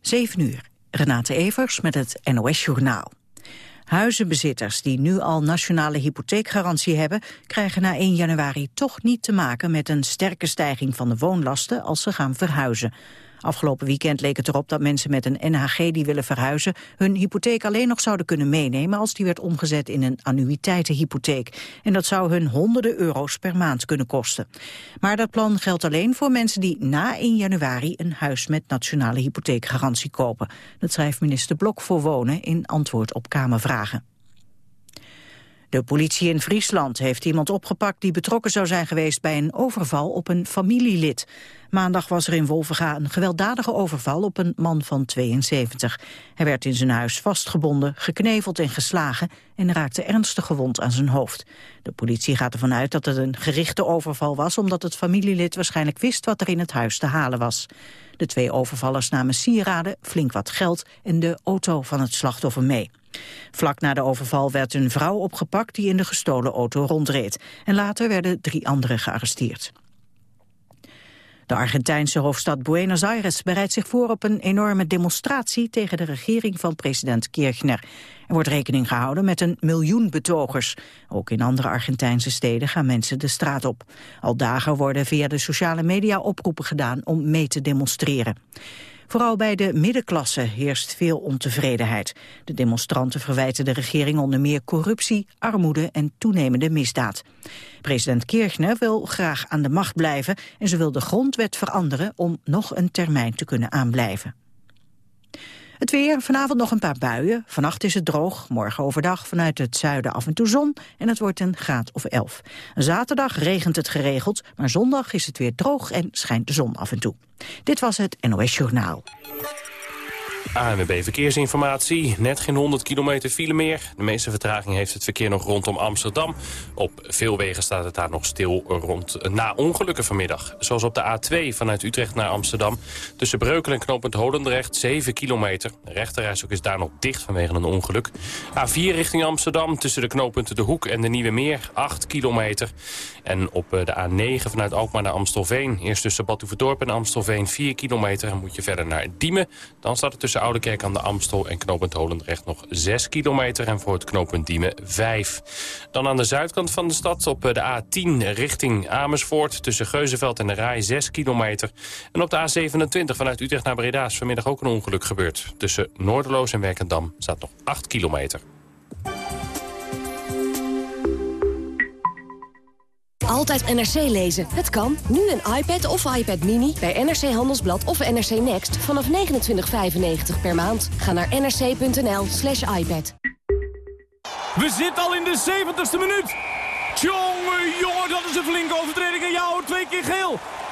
7 uur. Renate Evers met het NOS Journaal. Huizenbezitters die nu al nationale hypotheekgarantie hebben... krijgen na 1 januari toch niet te maken met een sterke stijging van de woonlasten als ze gaan verhuizen. Afgelopen weekend leek het erop dat mensen met een NHG die willen verhuizen... hun hypotheek alleen nog zouden kunnen meenemen... als die werd omgezet in een annuïteitenhypotheek. En dat zou hun honderden euro's per maand kunnen kosten. Maar dat plan geldt alleen voor mensen die na 1 januari... een huis met nationale hypotheekgarantie kopen. Dat schrijft minister Blok voor Wonen in antwoord op Kamervragen. De politie in Friesland heeft iemand opgepakt die betrokken zou zijn geweest bij een overval op een familielid. Maandag was er in Wolvenga een gewelddadige overval op een man van 72. Hij werd in zijn huis vastgebonden, gekneveld en geslagen en raakte ernstig gewond aan zijn hoofd. De politie gaat ervan uit dat het een gerichte overval was omdat het familielid waarschijnlijk wist wat er in het huis te halen was. De twee overvallers namen sieraden, flink wat geld en de auto van het slachtoffer mee. Vlak na de overval werd een vrouw opgepakt die in de gestolen auto rondreed. En later werden drie anderen gearresteerd. De Argentijnse hoofdstad Buenos Aires bereidt zich voor op een enorme demonstratie tegen de regering van president Kirchner. Er wordt rekening gehouden met een miljoen betogers. Ook in andere Argentijnse steden gaan mensen de straat op. Al dagen worden via de sociale media oproepen gedaan om mee te demonstreren. Vooral bij de middenklasse heerst veel ontevredenheid. De demonstranten verwijten de regering onder meer corruptie, armoede en toenemende misdaad. President Kirchner wil graag aan de macht blijven en ze wil de grondwet veranderen om nog een termijn te kunnen aanblijven. Het weer, vanavond nog een paar buien. Vannacht is het droog, morgen overdag vanuit het zuiden af en toe zon... en het wordt een graad of 11. Zaterdag regent het geregeld, maar zondag is het weer droog... en schijnt de zon af en toe. Dit was het NOS Journaal. ANWB Verkeersinformatie. Net geen 100 kilometer file meer. De meeste vertraging heeft het verkeer nog rondom Amsterdam. Op veel wegen staat het daar nog stil rond na ongelukken vanmiddag. Zoals op de A2 vanuit Utrecht naar Amsterdam. Tussen Breukelen en knooppunt Holendrecht 7 kilometer. De rechterreishoek is daar nog dicht vanwege een ongeluk. A4 richting Amsterdam tussen de knooppunten De Hoek en de Nieuwe Meer 8 kilometer. En op eh, de A9 vanuit Alkmaar naar Amstelveen. Eerst tussen Badhoevedorp en Amstelveen 4 kilometer. En moet je verder naar Diemen. Dan staat het tussen Oude Kerk aan de Amstel en knooppunt Holendrecht nog 6 kilometer. En voor het knooppunt Diemen 5. Dan aan de zuidkant van de stad op de A10 richting Amersfoort. Tussen Geuzenveld en de Rai 6 kilometer. En op de A27 vanuit Utrecht naar Breda is vanmiddag ook een ongeluk gebeurd. Tussen Noorderloos en Werkendam staat nog 8 kilometer. Altijd NRC lezen. Het kan. Nu een iPad of iPad Mini bij NRC Handelsblad of NRC Next vanaf 29,95 per maand. Ga naar nrc.nl slash iPad. We zitten al in de 70ste minuut. Tjonge, jongen, dat is een flinke overtreding. En jou twee keer geel.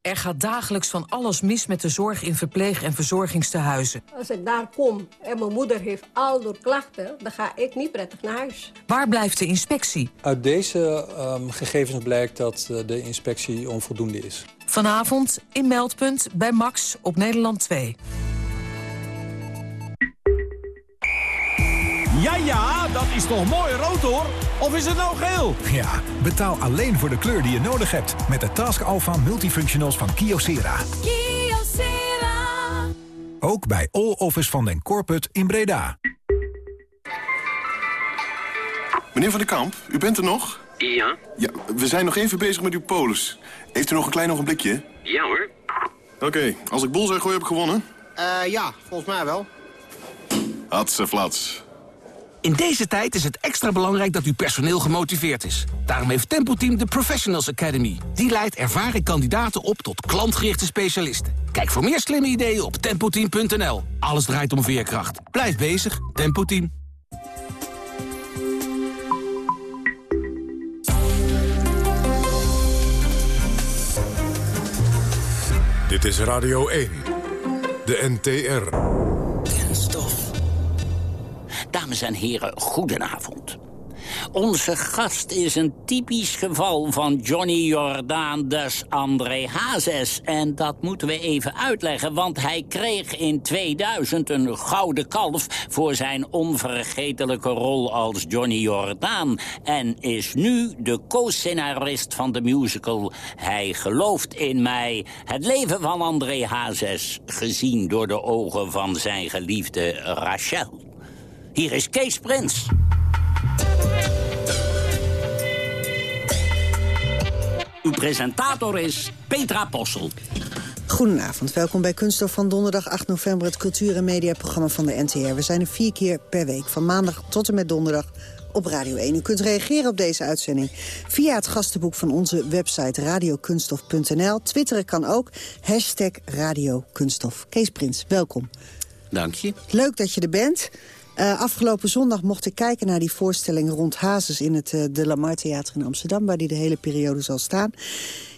Er gaat dagelijks van alles mis met de zorg in verpleeg- en verzorgingstehuizen. Als ik daar kom en mijn moeder heeft al door klachten... dan ga ik niet prettig naar huis. Waar blijft de inspectie? Uit deze um, gegevens blijkt dat uh, de inspectie onvoldoende is. Vanavond in Meldpunt bij Max op Nederland 2. Ja, ja, dat is toch mooi rood hoor? Of is het nou geel? Ja, betaal alleen voor de kleur die je nodig hebt. Met de Task Alpha Multifunctionals van Kyocera. Kyocera. Ook bij All Office van den Corput in Breda. Meneer Van der Kamp, u bent er nog? Ja. Ja, we zijn nog even bezig met uw polis. Heeft u nog een klein ogenblikje? Ja hoor. Oké, okay, als ik bullseye gooi heb ik gewonnen? Uh, ja, volgens mij wel. Hatse flats. In deze tijd is het extra belangrijk dat uw personeel gemotiveerd is. Daarom heeft Tempo Team de Professionals Academy. Die leidt ervaren kandidaten op tot klantgerichte specialisten. Kijk voor meer slimme ideeën op tempoteam.nl. Alles draait om veerkracht. Blijf bezig, Tempo Team. Dit is Radio 1, de NTR. Dames en heren, goedenavond. Onze gast is een typisch geval van Johnny Jordaan, dus André Hazes. En dat moeten we even uitleggen, want hij kreeg in 2000 een gouden kalf... voor zijn onvergetelijke rol als Johnny Jordaan. En is nu de co-scenarist van de musical Hij gelooft in mij. Het leven van André Hazes, gezien door de ogen van zijn geliefde Rachel. Hier is Kees Prins. Uw presentator is Petra Possel. Goedenavond, welkom bij Kunststof van donderdag 8 november... het cultuur- en mediaprogramma van de NTR. We zijn er vier keer per week, van maandag tot en met donderdag op Radio 1. U kunt reageren op deze uitzending via het gastenboek van onze website radiokunstof.nl. Twitteren kan ook, hashtag radiokunstof. Kees Prins, welkom. Dank je. Leuk dat je er bent. Uh, afgelopen zondag mocht ik kijken naar die voorstelling rond Hazes... in het uh, De Lamar Theater in Amsterdam, waar die de hele periode zal staan.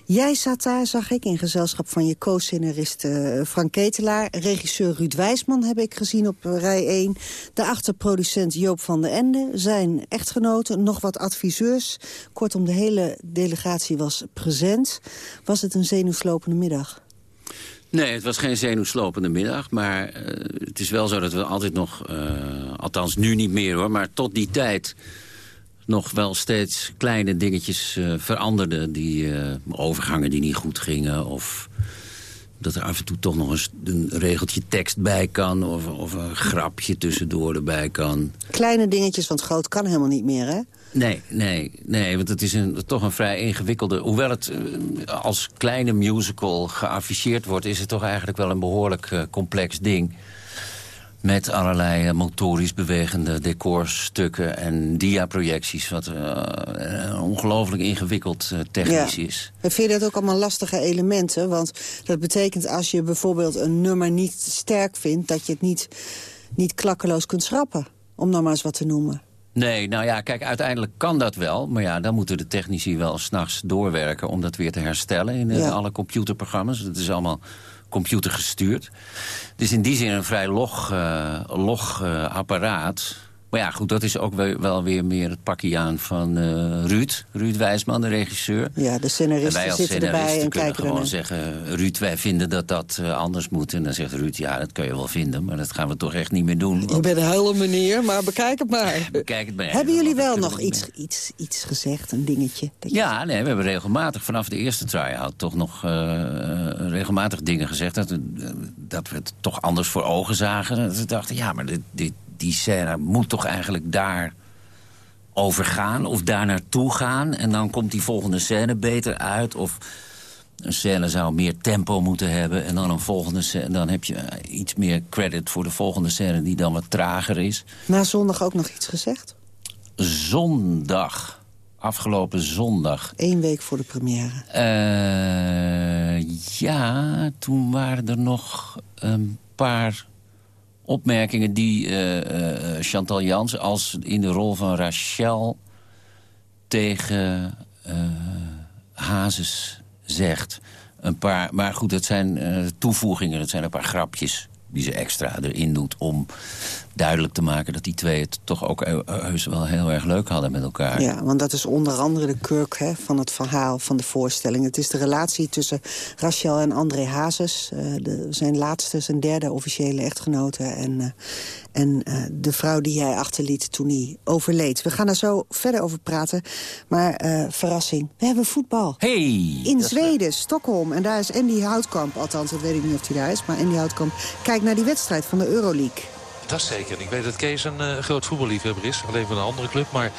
Jij zat daar, zag ik, in gezelschap van je co-scenarist uh, Frank Ketelaar. Regisseur Ruud Wijsman heb ik gezien op rij 1. De achterproducent Joop van den Ende. Zijn echtgenoten, nog wat adviseurs. Kortom, de hele delegatie was present. Was het een zenuwslopende middag? Nee, het was geen zenuwslopende middag. Maar uh, het is wel zo dat we altijd nog, uh, althans nu niet meer hoor... maar tot die tijd nog wel steeds kleine dingetjes uh, veranderden. Die overgangen die niet goed gingen of dat er af en toe toch nog eens een regeltje tekst bij kan... Of, of een grapje tussendoor erbij kan. Kleine dingetjes, want groot kan helemaal niet meer, hè? Nee, nee, nee, want het is een, toch een vrij ingewikkelde... Hoewel het als kleine musical geafficheerd wordt... is het toch eigenlijk wel een behoorlijk uh, complex ding. Met allerlei uh, motorisch bewegende decorstukken en diaprojecties... wat uh, ongelooflijk ingewikkeld technisch ja. is. En vind je dat ook allemaal lastige elementen? Want dat betekent als je bijvoorbeeld een nummer niet sterk vindt... dat je het niet, niet klakkeloos kunt schrappen, om nou maar eens wat te noemen. Nee, nou ja, kijk, uiteindelijk kan dat wel. Maar ja, dan moeten de technici wel s'nachts doorwerken... om dat weer te herstellen in ja. alle computerprogramma's. Het is allemaal computergestuurd. Dus in die zin een vrij log, uh, log uh, apparaat. Maar ja, goed, dat is ook wel weer meer het pakje aan van uh, Ruud. Ruud Wijsman, de regisseur. Ja, de scenaristen en zitten erbij en kijken gewoon zeggen... Ruud, wij vinden dat dat uh, anders moet. En dan zegt Ruud, ja, dat kun je wel vinden... maar dat gaan we toch echt niet meer doen. Je bent een hele meneer, maar bekijk het maar. Bekijk het maar. Hebben jullie wel nog iets, iets, iets gezegd, een dingetje? Dat ja, nee, we hebben regelmatig vanaf de eerste try-out... toch nog uh, regelmatig dingen gezegd... Dat, dat we het toch anders voor ogen zagen. Dat we dachten, ja, maar dit, dit die scène moet toch eigenlijk daar overgaan of daar naartoe gaan. En dan komt die volgende scène beter uit. Of een scène zou meer tempo moeten hebben. En dan een volgende scène, dan heb je iets meer credit voor de volgende scène die dan wat trager is. Na zondag ook nog iets gezegd? Zondag. Afgelopen zondag. Eén week voor de première. Uh, ja, toen waren er nog een paar opmerkingen die uh, uh, Chantal Jans als in de rol van Rachel tegen uh, Hazes zegt. Een paar, maar goed, dat zijn toevoegingen, dat zijn een paar grapjes die ze extra erin doet... om duidelijk te maken dat die twee het toch ook heus wel heel erg leuk hadden met elkaar. Ja, want dat is onder andere de kurk hè, van het verhaal van de voorstelling. Het is de relatie tussen Rachel en André Hazes. Uh, de, zijn laatste, zijn derde officiële echtgenote. En, uh, en uh, de vrouw die hij achterliet toen hij overleed. We gaan daar zo verder over praten. Maar verrassing, we hebben voetbal. Hey, In Zweden, Stockholm. En daar is Andy Houtkamp, althans, dat weet ik niet of hij daar is. Maar Andy Houtkamp kijkt naar die wedstrijd van de Euroleague. Dat zeker. Ik weet dat Kees een uh, groot voetballiefhebber is. Alleen van een andere club. Maar uh,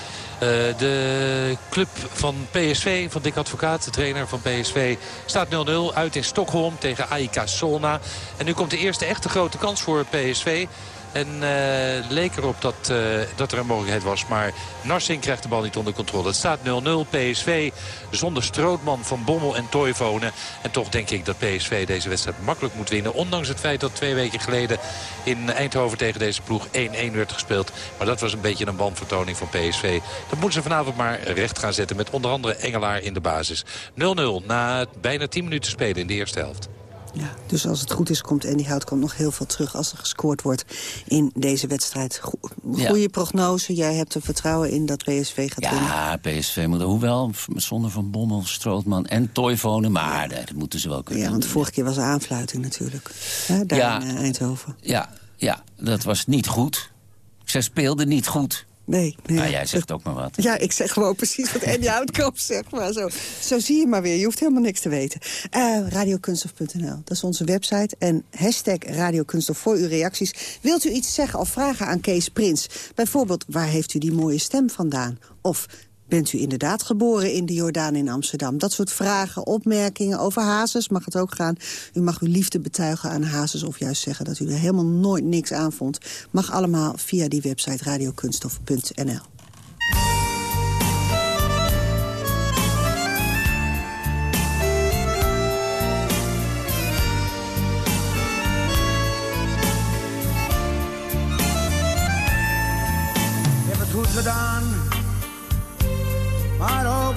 de club van PSV, van Dick Advocaat, de trainer van PSV... staat 0-0 uit in Stockholm tegen AIK Solna. En nu komt de eerste echte grote kans voor PSV. En uh, leek erop dat, uh, dat er een mogelijkheid was. Maar Narsing krijgt de bal niet onder controle. Het staat 0-0 PSV zonder Strootman, Van Bommel en Toivonen. En toch denk ik dat PSV deze wedstrijd makkelijk moet winnen. Ondanks het feit dat twee weken geleden in Eindhoven tegen deze ploeg 1-1 werd gespeeld. Maar dat was een beetje een bandvertoning van PSV. Dat moeten ze vanavond maar recht gaan zetten met onder andere Engelaar in de basis. 0-0 na bijna 10 minuten spelen in de eerste helft. Ja, dus als het goed is, komt Andy Houtkamp nog heel veel terug... als er gescoord wordt in deze wedstrijd. Goede prognose. Jij hebt er vertrouwen in dat PSV gaat winnen. Ja, PSV moet... Hoewel, zonder Van Bommel, Strootman en Toivonen... maar dat moeten ze wel kunnen Ja, want de vorige keer was er aanfluiting natuurlijk. Hè, daar Ja. in eh, Eindhoven. Ja, ja, dat was niet goed. Ze speelden niet goed. Nee, nee. Maar jij zegt ook maar wat. Ja, ik zeg gewoon precies wat Andy Houtkamp zegt. Maar zo, zo zie je maar weer. Je hoeft helemaal niks te weten. Eh radiokunstof.nl, dat is onze website. En hashtag radiokunstof voor uw reacties. Wilt u iets zeggen of vragen aan Kees Prins? Bijvoorbeeld, waar heeft u die mooie stem vandaan? Of bent u inderdaad geboren in de Jordaan in Amsterdam? Dat soort vragen, opmerkingen over Hazes mag het ook gaan. U mag uw liefde betuigen aan Hazes of juist zeggen dat u er helemaal nooit niks aan vond. Mag allemaal via die website radiokunstof.nl.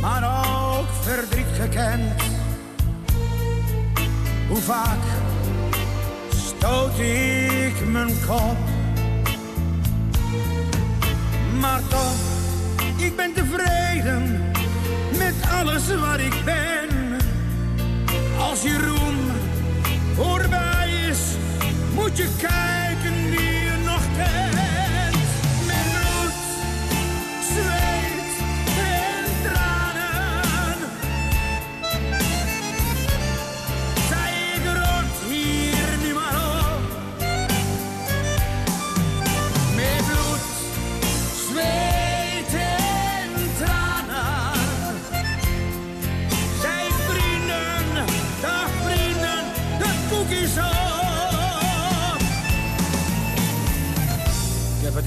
maar ook verdriet gekend. Hoe vaak stoot ik mijn kop? Maar toch, ik ben tevreden met alles wat ik ben. Als je roem voorbij is, moet je kijken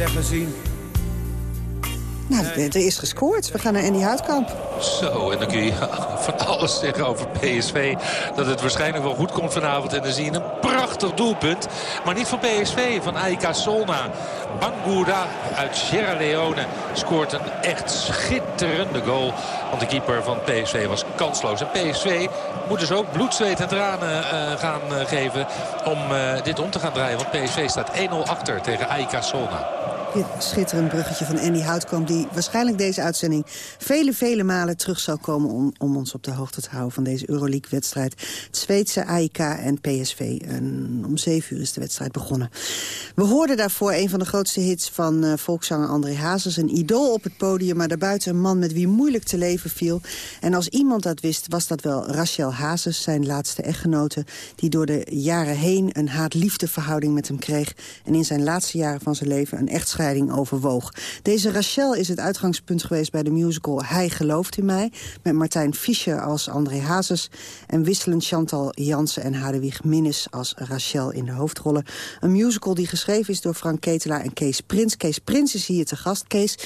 Gezien. Nou, er is gescoord. We gaan naar Andy Houtkamp. Zo, en dan kun je van alles zeggen over PSV. Dat het waarschijnlijk wel goed komt vanavond. En dan zie je een prachtig doelpunt. Maar niet van PSV, van AIK Solna. Bangura uit Sierra Leone scoort een echt schitterende goal. Want de keeper van PSV was kansloos. En PSV moet dus ook bloed, zweet en tranen eh, gaan eh, geven om eh, dit om te gaan draaien. Want PSV staat 1-0 achter tegen AIK Solna. Schitterend bruggetje van Andy Houtkamp... die waarschijnlijk deze uitzending vele, vele malen terug zal komen... om, om ons op de hoogte te houden van deze Euroleague-wedstrijd. Het Zweedse AIK en PSV. En om zeven uur is de wedstrijd begonnen. We hoorden daarvoor een van de grootste hits van eh, volkszanger André Hazes. Een idool op het podium, maar daarbuiten een man met wie moeilijk te leven viel. En als iemand dat wist, was dat wel Rachel Hazes, zijn laatste echtgenote... die door de jaren heen een haat-liefde verhouding met hem kreeg... en in zijn laatste jaren van zijn leven een echtscheiding overwoog. Deze Rachel is het uitgangspunt geweest bij de musical Hij gelooft in mij... met Martijn Fischer als André Hazes... en wisselend Chantal Jansen en Hadewig Minnes als Rachel in de hoofdrollen. Een musical die geschreven is door Frank Ketelaar en Kees Prins. Kees Prins is hier te gast. Kees,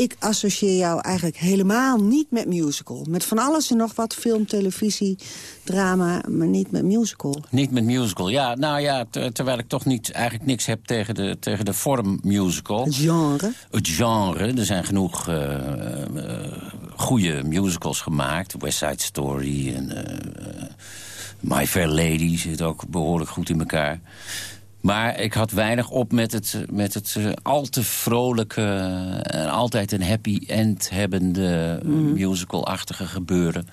ik associeer jou eigenlijk helemaal niet met musical. Met van alles en nog wat, film, televisie, drama, maar niet met musical. Niet met musical, ja. Nou ja, ter- terwijl ik toch niet, eigenlijk niks heb tegen de, tegen de vorm musical. Het genre? Het genre. Er zijn genoeg eh, goede musicals gemaakt. West Side Story en eh, My Fair Lady zit ook behoorlijk goed in elkaar. Maar ik had weinig op met het, met het eh, al te vrolijke... en altijd een happy end hebbende Mhm. musical-achtige gebeuren.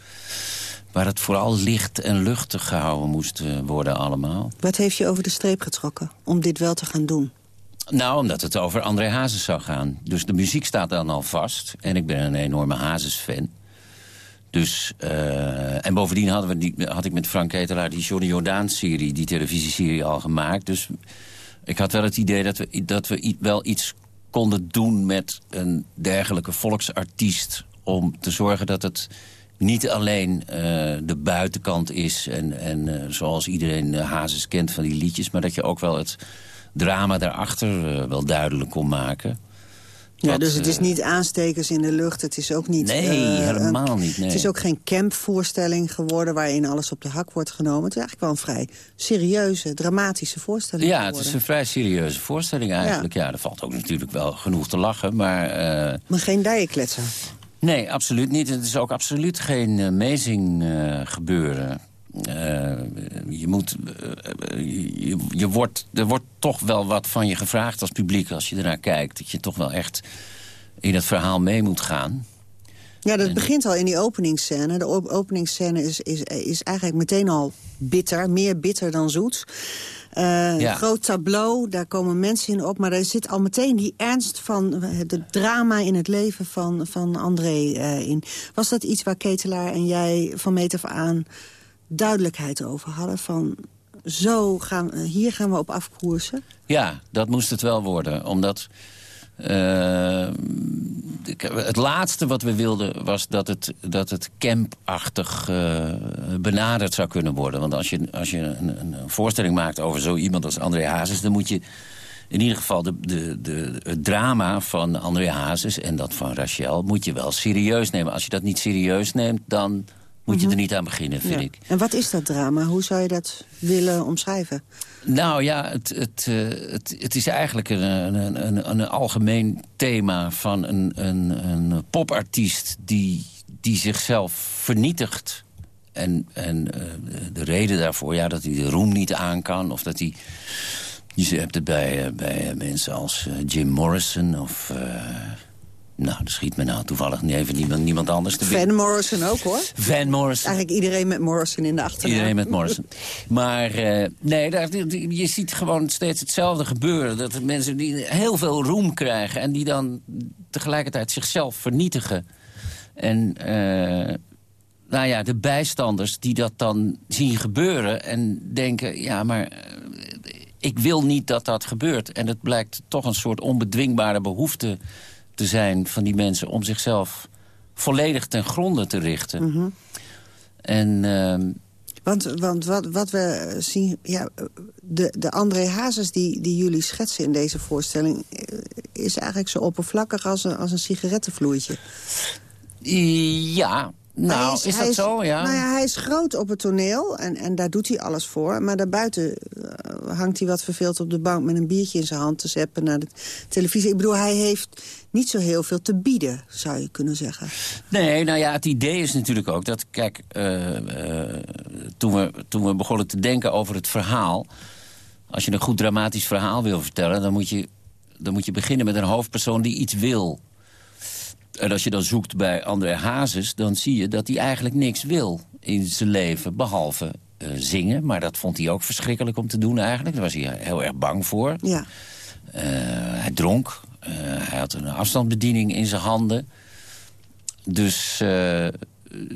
Waar het vooral licht en luchtig gehouden moest eh, worden allemaal. Wat heeft je over de streep getrokken om dit wel te gaan doen? Nou, omdat het over André Hazes zou gaan. Dus de muziek staat dan al vast. En ik ben een enorme Hazes-fan. Dus, eh, en bovendien hadden we die, had ik met Frank Ketelaar die Johnny Jordaan-serie... die televisieserie al gemaakt. Dus ik had wel het idee dat we, dat we wel iets konden doen... met een dergelijke volksartiest... om te zorgen dat het niet alleen uh, de buitenkant is... en, en uh, zoals iedereen uh, Hazes kent van die liedjes... maar dat je ook wel het drama daarachter wel duidelijk kon maken... Ja, Wat, dus het is eh, niet aanstekers in de lucht. Het is ook niet... Nee, eh, helemaal een- niet, nee. Het is ook geen campvoorstelling geworden... waarin alles op de hak wordt genomen. Het is eigenlijk wel een vrij serieuze, dramatische voorstelling Ja, het is een vrij serieuze voorstelling eigenlijk. Ja, er valt ook natuurlijk wel genoeg te lachen, maar... eh, Maar geen dijenkletser. Nee, absoluut niet. Het is ook absoluut geen amazing eh, gebeuren. Eh, je moet, eh, je, je wordt, er wordt toch wel wat van je gevraagd als publiek als je ernaar kijkt. Dat je toch wel echt in het verhaal mee moet gaan. Ja, dat begint al in die openingsscène. De op- openingsscène is, is, is eigenlijk meteen al bitter. Meer bitter dan zoet. Eh, Ja. Groot tableau, daar komen mensen in op. Maar er zit al meteen die ernst van het drama in het leven van, van André eh, in. Was dat iets waar Ketelaar en jij van meet af aan duidelijkheid over hadden? Van zo gaan, we- hier gaan we op afkoersen? Ja, dat moest het wel worden. Omdat eh, het laatste wat we wilden was dat het, dat het campachtig eh, benaderd zou kunnen worden. Want als je, als je een, een voorstelling maakt over zo iemand als André Hazes... dan moet je in ieder geval de, de, de, het drama van André Hazes en dat van Rachel... moet je wel serieus nemen. Als je dat niet serieus neemt, dan moet je er niet aan beginnen, vind Ja. ik. En wat is dat drama? Hoe zou je dat willen omschrijven? Nou ja, het, het, eh, het, het is eigenlijk een, een, een, een algemeen thema van een, een, een popartiest die, die zichzelf vernietigt. En, en eh, de reden daarvoor, ja, dat hij de roem niet aan kan... of dat hij... Je hebt het bij, eh, bij mensen als Jim Morrison of... nou, er schiet me nou toevallig niet even niemand, niemand anders te binnen. Van Morrison ook, hoor. Van Morrison. Eigenlijk iedereen met Morrison in de achternaam. Iedereen met Morrison. Maar eh, nee, daar, je ziet gewoon steeds hetzelfde gebeuren. Dat mensen die heel veel roem krijgen... en die dan tegelijkertijd zichzelf vernietigen. En eh, nou ja, de bijstanders die dat dan zien gebeuren... en denken, ja, maar eh, ik wil niet dat dat gebeurt. En het blijkt toch een soort onbedwingbare behoefte te zijn... van die mensen om zichzelf volledig ten gronde te richten. Mhm. En... ehm, Want, want wat, wat we zien, ja, de, de André Hazes die, die jullie schetsen in deze voorstelling... eh, is eigenlijk zo oppervlakkig als een, als een sigarettenvloeitje. Ja, nou, is, dat zo? Ja. Nou ja, hij is groot op het toneel en, en daar doet hij alles voor. Maar daarbuiten eh, hangt hij wat verveeld op de bank... met een biertje in zijn hand te zeppen naar de televisie. Ik bedoel, hij heeft niet zo heel veel te bieden, zou je kunnen zeggen. Nee, nou ja, het idee is natuurlijk ook dat... Kijk, eh, eh, toen, we, toen we begonnen te denken over het verhaal... als je een goed dramatisch verhaal wil vertellen... dan moet je, dan moet je beginnen met een hoofdpersoon die iets wil. En als je dan zoekt bij André Hazes... dan zie je dat hij eigenlijk niks wil in zijn leven... behalve eh, zingen. Maar dat vond hij ook verschrikkelijk om te doen eigenlijk. Daar was hij heel erg bang voor. Ja. Eh, hij dronk. Eh, hij had een afstandsbediening in zijn handen. Dus,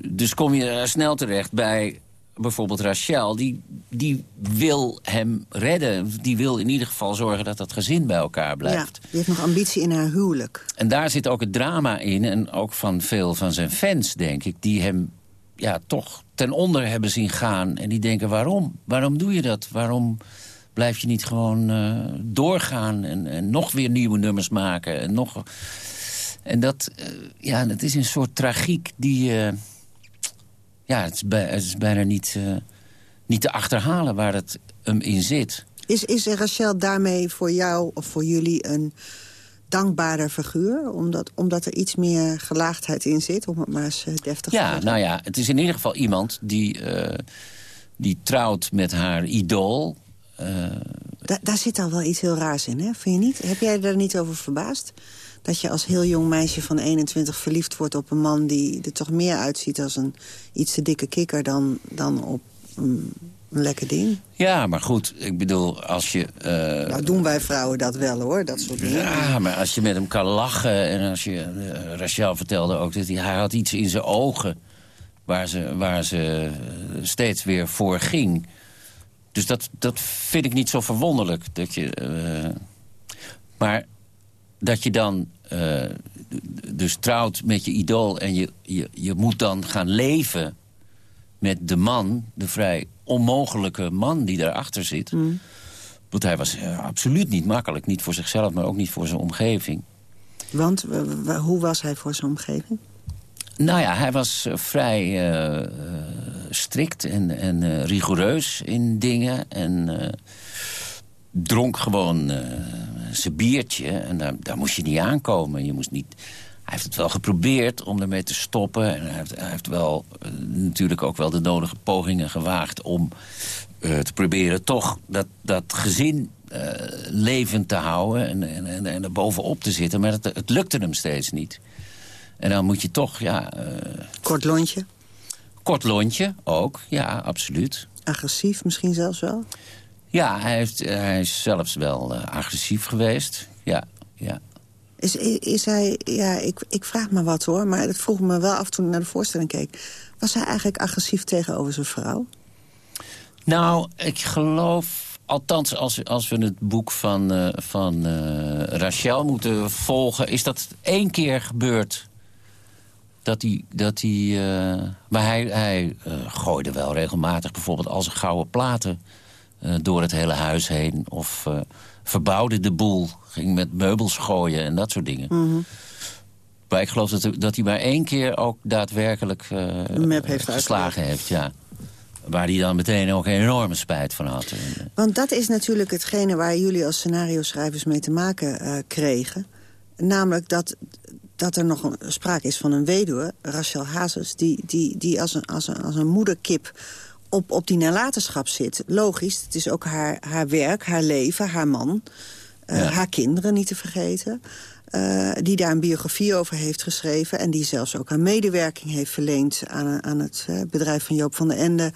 dus kom je snel terecht bij bijvoorbeeld Rachel. Die, die wil hem redden. Die wil in ieder geval zorgen dat dat gezin bij elkaar blijft. Ja, die heeft nog ambitie in haar huwelijk. En daar zit ook het drama in. En ook van veel van zijn fans, denk ik. Die hem ja, toch ten onder hebben zien gaan. En die denken, waarom? Waarom doe je dat? Waarom blijf je niet gewoon eh, doorgaan... En, en nog weer nieuwe nummers maken? En, nog... en dat, eh, ja, dat is een soort tragiek die... eh, ja, het is, bij- het is bijna niet, eh, niet te achterhalen waar het hem in zit. Is, is Rachel daarmee voor jou of voor jullie een dankbaarder figuur? Omdat, omdat er iets meer gelaagdheid in zit, om het maar eens eh, deftig te Ja, zeggen. nou ja, het is in ieder geval iemand die, eh, die trouwt met haar idool. Da- daar zit al wel iets heel raars in, hè? Vind je niet? Heb jij daar niet over verbaasd? Dat je als heel jong meisje van 21 verliefd wordt op een man... die er toch meer uitziet als een iets te dikke kikker dan, dan op een een lekker ding. Ja, maar goed, ik bedoel, als je... Uh... Nou doen wij vrouwen dat wel, hoor, dat soort dingen. Ja, maar als je met hem kan lachen... en als je... Uh, Rachel vertelde ook dat hij, hij had iets in zijn ogen... waar ze, waar ze steeds weer voor ging. Dus dat, dat vind ik niet zo verwonderlijk. Dat je, uh... maar dat je dan dus trouwt met je idool... en je, je, je moet dan gaan leven met de man, de vrij onmogelijke man die daarachter zit. Mm. Want hij was uh, absoluut niet makkelijk. Niet voor zichzelf, maar ook niet voor zijn omgeving. Want hoe was hij voor zijn omgeving? Nou ja, hij was uh, vrij uh, strikt en, en rigoureus in dingen. En dronk gewoon zijn biertje. En daar, daar moest je niet aankomen. Je moest niet hij heeft het wel geprobeerd om ermee te stoppen. En hij heeft, hij heeft wel uh, natuurlijk ook wel de nodige pogingen gewaagd... om uh, te proberen toch dat, dat gezin uh, levend te houden en, en, en, en er bovenop te zitten. Maar het, het lukte hem steeds niet. En dan moet je toch, ja... Kort lontje? Kort lontje, ook, ja, absoluut. Agressief misschien zelfs wel? Ja, hij, heeft, hij is zelfs wel agressief geweest, ja, ja. Is, is hij, ja, ik, ik vraag me wat hoor, maar dat vroeg me wel af toen ik naar de voorstelling keek. Was hij eigenlijk agressief tegenover zijn vrouw? Nou, ik geloof, althans als, als we het boek van, uh, van uh, Rachel moeten volgen... is dat één keer gebeurd dat hij... Dat hij uh, maar hij, hij gooide wel regelmatig bijvoorbeeld al zijn gouden platen... door het hele huis heen of verbouwde de boel. Ging met meubels gooien en dat soort dingen. Mm Maar ik geloof dat, dat hij maar één keer ook daadwerkelijk uh, heeft geslagen heeft. Ja. Waar hij dan meteen ook een enorme spijt van had. Want dat is natuurlijk hetgene waar jullie als scenario-schrijvers mee te maken uh, kregen. Namelijk dat, dat er nog een, sprake is van een weduwe, Rachel Hazes... die, die, die als, een, als, een, als een moederkip op, op die nalatenschap zit. Logisch, het is ook haar, haar werk, haar leven, haar man... Uh, haar kinderen niet te vergeten. Uh, die daar een biografie over heeft geschreven... en die zelfs ook aan medewerking heeft verleend... aan, aan het uh, bedrijf van Joop van den Ende...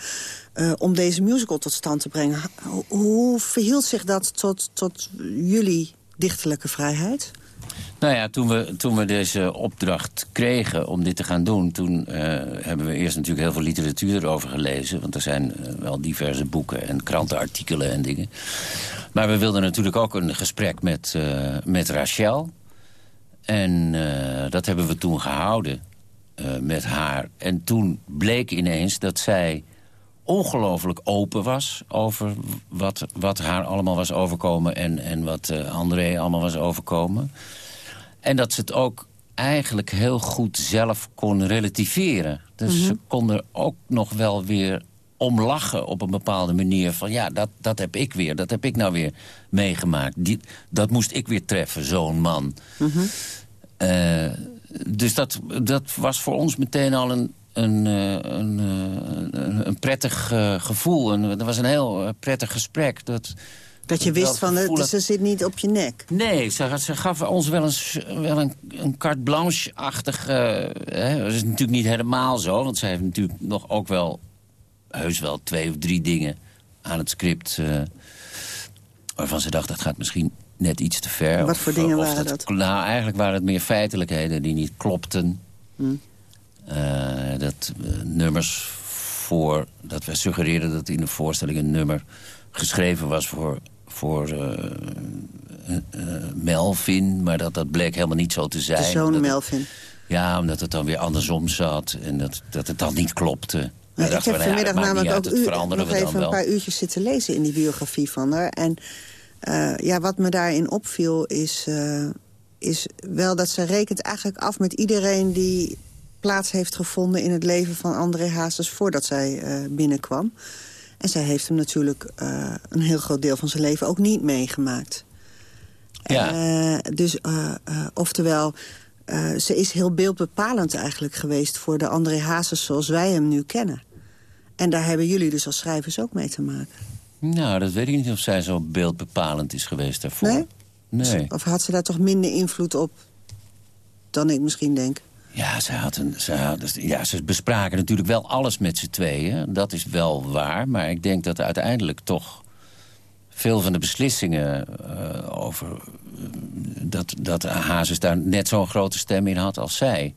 om deze musical tot stand te brengen. Hoe, hoe verhield zich dat tot, tot jullie dichterlijke vrijheid? Nou ja, toen we, toen we deze opdracht kregen om dit te gaan doen... toen uh, hebben we eerst natuurlijk heel veel literatuur erover gelezen. Want er zijn uh, wel diverse boeken en krantenartikelen en dingen. Maar we wilden natuurlijk ook een gesprek met, uh, met Rachel. En dat hebben we toen gehouden met haar. En toen bleek ineens dat zij ongelooflijk open was over wat, wat haar allemaal was overkomen... en, en wat André allemaal was overkomen... En dat ze het ook eigenlijk heel goed zelf kon relativeren. Dus Mhm. ze kon er ook nog wel weer om lachen op een bepaalde manier. Van ja, dat, dat heb ik weer, dat heb ik nou weer meegemaakt. Die, dat moest ik weer treffen, zo'n man. Mhm. Uh, dus dat, dat was voor ons meteen al een, een, uh, een, uh, een, een, prettig gevoel. En dat was een heel prettig gesprek. Dat, dat je wist van, het, dat... ze zit niet op je nek. Nee, ze, ze gaf ons wel, eens, wel een, een carte blanche-achtig... Uh, dat is natuurlijk niet helemaal zo, want zij heeft natuurlijk nog ook wel... heus wel twee of drie dingen aan het script... Uh, waarvan ze dacht, dat gaat misschien net iets te ver. Wat of, voor dingen of waren dat, dat? Nou, eigenlijk waren het meer feitelijkheden die niet klopten. Hm. Uh, dat nummers voor... dat we suggereerden dat in de voorstelling een nummer geschreven was voor voor uh, uh, Melvin, maar dat, dat bleek helemaal niet zo te zijn. De zoon Melvin. Het, ja, omdat het dan weer andersom zat en dat, dat het dan niet klopte. Ja, ik heb we, vanmiddag nou, namelijk ook u, nog even een paar uurtjes zitten lezen in die biografie van haar. En uh, ja, wat me daarin opviel is, uh, is wel dat ze rekent eigenlijk af met iedereen die plaats heeft gevonden in het leven van André Hazes voordat zij uh, binnenkwam. En zij heeft hem natuurlijk uh, een heel groot deel van zijn leven ook niet meegemaakt. Ja. Uh, dus, uh, oftewel, ze is heel beeldbepalend eigenlijk geweest... voor de André Hazes zoals wij hem nu kennen. En daar hebben jullie dus als schrijvers ook mee te maken. Nou, dat weet ik niet of zij zo beeldbepalend is geweest daarvoor. Nee? Nee. Of had ze daar toch minder invloed op dan ik misschien denk? Ja, ze, hadden, ze, hadden, ja, ze bespraken natuurlijk wel alles met z'n tweeën. Dat is wel waar. Maar ik denk dat uiteindelijk toch veel van de beslissingen uh, over... Uh, dat, dat Hazes daar net zo'n grote stem in had als zij.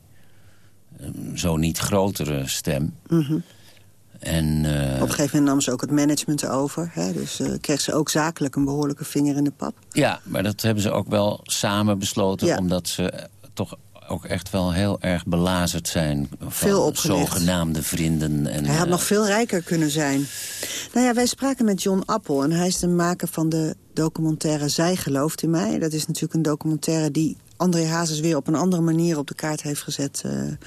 Zo'n niet grotere stem. Mm -hmm. En, uh, Op een gegeven moment nam ze ook het management over. Hè? Dus uh, kreeg ze ook zakelijk een behoorlijke vinger in de pap. Ja, maar dat hebben ze ook wel samen besloten. Ja. Omdat ze toch ook echt wel heel erg belazerd zijn. Van veel zogenaamde vrienden. En, hij had uh, nog veel rijker kunnen zijn. Nou ja, wij spraken met John Appel. En hij is de maker van de documentaire Zij gelooft in mij. Dat is natuurlijk een documentaire die André Hazes weer op een andere manier op de kaart heeft gezet. Uh, ik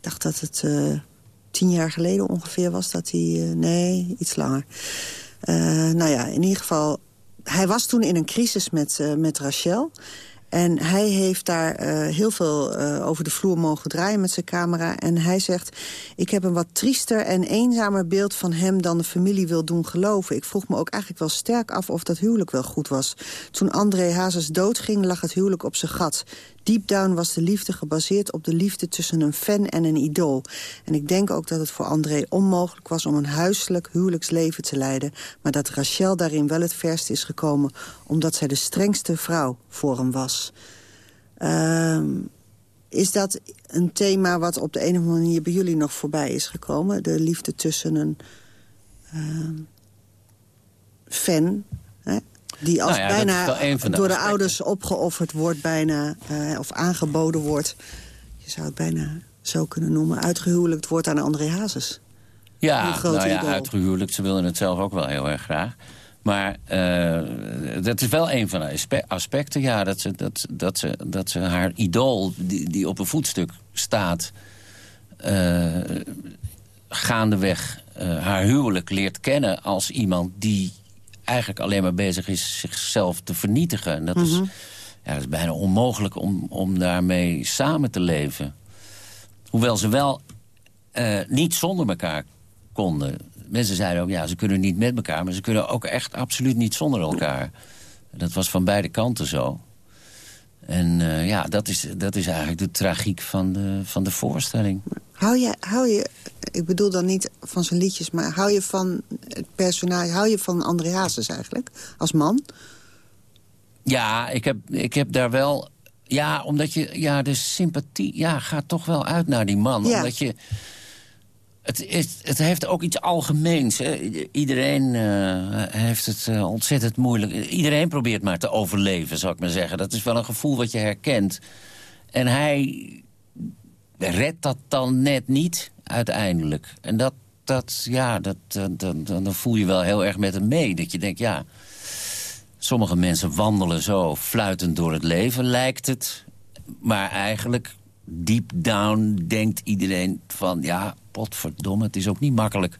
dacht dat het uh, tien jaar geleden ongeveer was dat hij... Nee, iets langer. nou ja, in ieder geval... Hij was toen in een crisis met, met Rachel... En hij heeft daar uh, heel veel uh, over de vloer mogen draaien met zijn camera. En hij zegt, ik heb een wat triester en eenzamer beeld van hem... dan de familie wil doen geloven. Ik vroeg me ook eigenlijk wel sterk af of dat huwelijk wel goed was. Toen André Hazes doodging, lag het huwelijk op zijn gat. Deep down was de liefde gebaseerd op de liefde tussen een fan en een idool. En ik denk ook dat het voor André onmogelijk was om een huiselijk huwelijksleven te leiden. Maar dat Rachel daarin wel het verst is gekomen, omdat zij de strengste vrouw voor hem was. Uh, is dat een thema wat op de een of andere manier bij jullie nog voorbij is gekomen? De liefde tussen een uh, fan? Die als nou ja, bijna door de aspecten. ouders opgeofferd wordt... bijna uh, of aangeboden wordt, je zou het bijna zo kunnen noemen... uitgehuwelijkt wordt aan André Hazes. Ja, nou ja, uitgehuwelijkt. Ze wilden het zelf ook wel heel erg graag. Maar uh, dat is wel een van de aspecten. Ja, dat ze, dat, dat ze, dat ze haar idool, die, die op een voetstuk staat... Uh, gaandeweg uh, haar huwelijk leert kennen als iemand die eigenlijk alleen maar bezig is zichzelf te vernietigen. En dat, mm -hmm. is, ja, dat is bijna onmogelijk om, om daarmee samen te leven. Hoewel ze wel uh, niet zonder elkaar konden. Mensen zeiden ook, ja, ze kunnen niet met elkaar... maar ze kunnen ook echt absoluut niet zonder elkaar. Dat was van beide kanten zo. En uh, ja, dat is, dat is eigenlijk de tragiek van de, van de voorstelling. Hou je, hou je, ik bedoel dan niet van zijn liedjes... maar hou je van het personage, hou je van André Hazes eigenlijk, als man? Ja, ik heb, ik heb daar wel... Ja, omdat je, ja, de sympathie ja, gaat toch wel uit naar die man. Ja. Omdat je... Het, het heeft ook iets algemeens. Hè. Iedereen uh, heeft het uh, ontzettend moeilijk. Iedereen probeert maar te overleven, zou ik maar zeggen. Dat is wel een gevoel wat je herkent. En hij redt dat dan net niet, uiteindelijk. En dat, dat ja, dat, dan voel je wel heel erg met hem mee. Dat je denkt, ja... Sommige mensen wandelen zo fluitend door het leven, lijkt het. Maar eigenlijk, deep down, denkt iedereen van... ja, potverdomme, het is ook niet makkelijk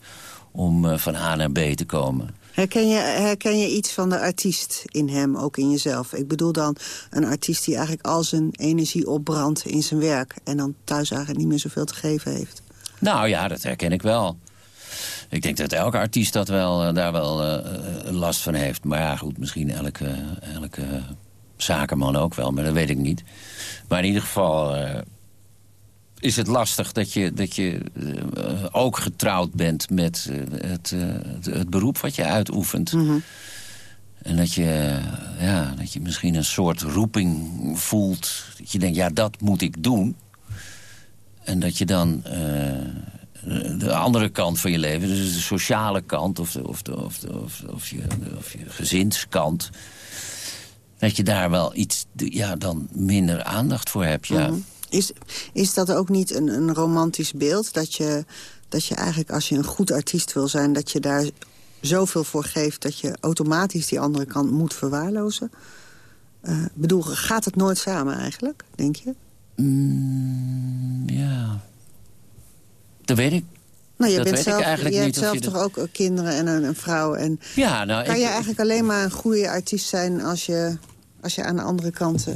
om uh, van A naar B te komen. Herken je, herken je iets van de artiest in hem, ook in jezelf? Ik bedoel dan een artiest die eigenlijk al zijn energie opbrandt in zijn werk... en dan thuis eigenlijk niet meer zoveel te geven heeft. Nou ja, dat herken ik wel. Ik denk dat elke artiest dat wel, uh, daar wel uh, last van heeft. Maar ja, goed, misschien elke, elke zakenman ook wel, maar dat weet ik niet. Maar in ieder geval is het lastig dat je, dat je uh, ook getrouwd bent met het, uh, het, het, beroep wat je uitoefent. Mm -hmm. En dat je, ja, dat je misschien een soort roeping voelt. Dat je denkt, ja, dat moet ik doen. En dat je dan de andere kant van je leven, dus de sociale kant... of, de, of, de, of, de, of, of, je, of je gezinskant... dat je daar wel iets, ja, dan minder aandacht voor hebt, ja. Mm -hmm. Is, is dat ook niet een, een romantisch beeld? Dat je, dat je eigenlijk, als je een goed artiest wil zijn... dat je daar zoveel voor geeft dat je automatisch die andere kant moet verwaarlozen? Uh, bedoel, gaat het nooit samen eigenlijk, denk je? Mm, ja. Dat weet ik. Nou, je dat bent weet zelf, ik eigenlijk je hebt zelf toch dat... ook kinderen en een, een vrouw. En ja, nou, kan ik... je eigenlijk alleen maar een goede artiest zijn... als je, als je aan de andere kant... Uh,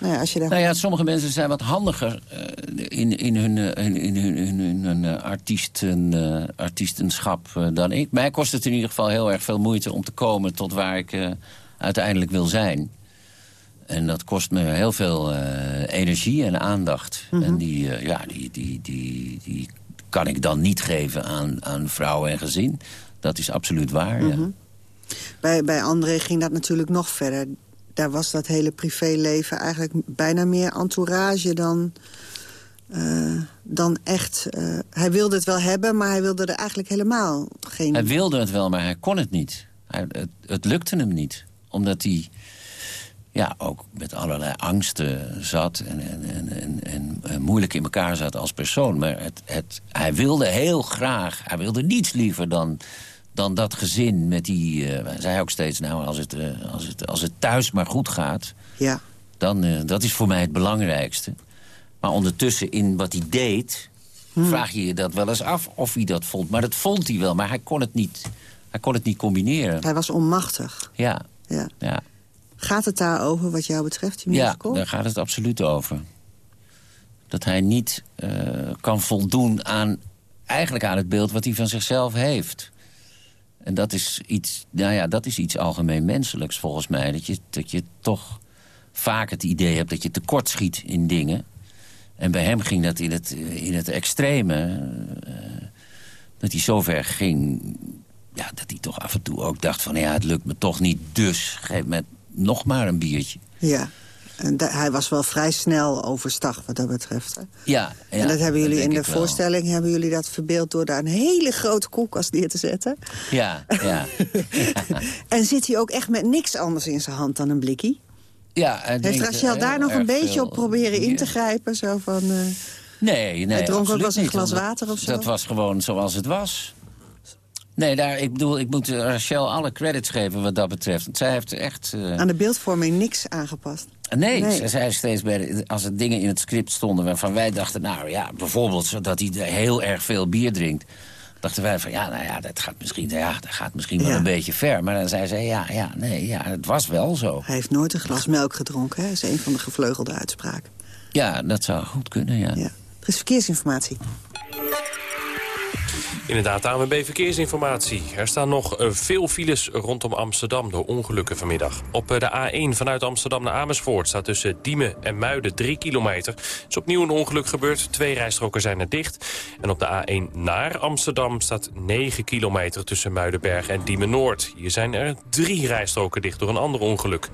nou ja, als je daar... nou ja, sommige mensen zijn wat handiger uh, in, in hun, in, in, hun, in hun uh, artiesten, artiestenschap dan ik. Mij kost het in ieder geval heel erg veel moeite om te komen tot waar ik uiteindelijk wil zijn. En dat kost me heel veel eh, energie en aandacht. Mhm. En die, eh, ja, die, die, die, die kan ik dan niet geven aan, aan vrouw en gezin. Dat is absoluut waar, ja. Mhm. Bij, bij André ging dat natuurlijk nog verder. Daar was dat hele privéleven eigenlijk bijna meer entourage dan, eh, dan echt... eh, hij wilde het wel hebben, maar hij wilde er eigenlijk helemaal geen... Hij wilde het wel, maar hij kon het niet. Hij, het, het lukte hem niet. Omdat hij ja, ook met allerlei angsten zat en, en, en, en, en, moeilijk in elkaar zat als persoon. Maar het, het, hij wilde heel graag, hij wilde niets liever dan, dan dat gezin met die... eh, hij zei ook steeds, nou, als het, eh, als, het, als het thuis maar goed gaat... Ja. dan eh, dat is voor mij het belangrijkste. Maar ondertussen in wat hij deed... vraag je je dat wel eens af of hij dat vond. Maar dat vond hij wel, maar hij kon het niet, hij kon het niet combineren. Hij was onmachtig. Ja, Ja. ja. Gaat het daarover wat jou betreft, die Ja, musical? daar gaat het absoluut over. Dat hij niet eh, kan voldoen aan, eigenlijk aan het beeld wat hij van zichzelf heeft. En dat is iets, nou ja, dat is iets algemeen menselijks volgens mij. Dat je, dat je toch vaak het idee hebt dat je tekort schiet in dingen. En bij hem ging dat in het, in het extreme. eh, dat hij zover ging ja, dat hij toch af en toe ook dacht van... ja, het lukt me toch niet, dus geef me nog maar een biertje. Ja. En hij was wel vrij snel overstag wat dat betreft. Hè? Ja, ja, en dat hebben jullie in de wel. voorstelling hebben jullie dat verbeeld door daar een hele grote koelkast neer te zetten. Ja, ja. En zit hij ook echt met niks anders in zijn hand dan een blikkie? ja Heeft Rachel heel daar nog een beetje veel op proberen in te grijpen? Zo van, eh, Nee, nee. Hij dronk ook wel een glas water of zo? Dat was gewoon zoals het was. Nee, daar, ik bedoel, ik moet Rachel alle credits geven wat dat betreft. Want zij heeft echt... eh, aan de beeldvorming niks aangepast. Nee, Nee. ze zei steeds bij de- als er dingen in het script stonden waarvan wij dachten... nou ja, bijvoorbeeld zodat hij heel erg veel bier drinkt... dachten wij van ja, nou ja, dat gaat misschien, ja, dat gaat misschien wel een beetje ver. Maar dan zei ze ja, ja, nee, ja, het was wel zo. Hij heeft nooit een glas melk gedronken. hè? Dat is een van de gevleugelde uitspraken. Ja, dat zou goed kunnen, ja. Ja. Er is verkeersinformatie. Inderdaad, ANWB Verkeersinformatie. Er staan nog eh, veel files rondom Amsterdam door ongelukken vanmiddag. Op eh, de A1 vanuit Amsterdam naar Amersfoort staat tussen Diemen en Muiden 3 kilometer. Er is opnieuw een ongeluk gebeurd, twee rijstroken zijn er dicht. En op de A1 naar Amsterdam staat 9 kilometer tussen Muidenberg en Diemen Noord. Hier zijn er drie rijstroken dicht door een ander ongeluk.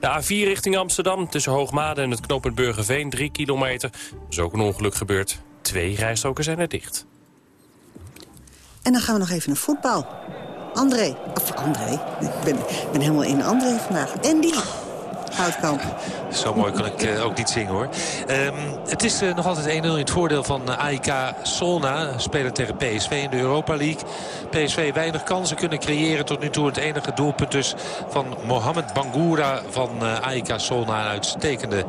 De A4 richting Amsterdam tussen Hoogmade en het knooppunt Burgerveen 3 kilometer. Er is ook een ongeluk gebeurd. Twee rijstroken zijn er dicht. En dan gaan we nog even naar voetbal. André. Of André. Ik ben, ben helemaal in André vandaag. Andy. Houtkamp. Zo mooi kan ik eh, ook niet zingen hoor. Ehm, het is eh, nog altijd 1-0 in het voordeel van eh, AIK Solna. Speler tegen PSV in de Europa League. PSV weinig kansen kunnen creëren tot nu toe. Het enige doelpunt dus van Mohamed Bangura van AIK Solna. Een uitstekende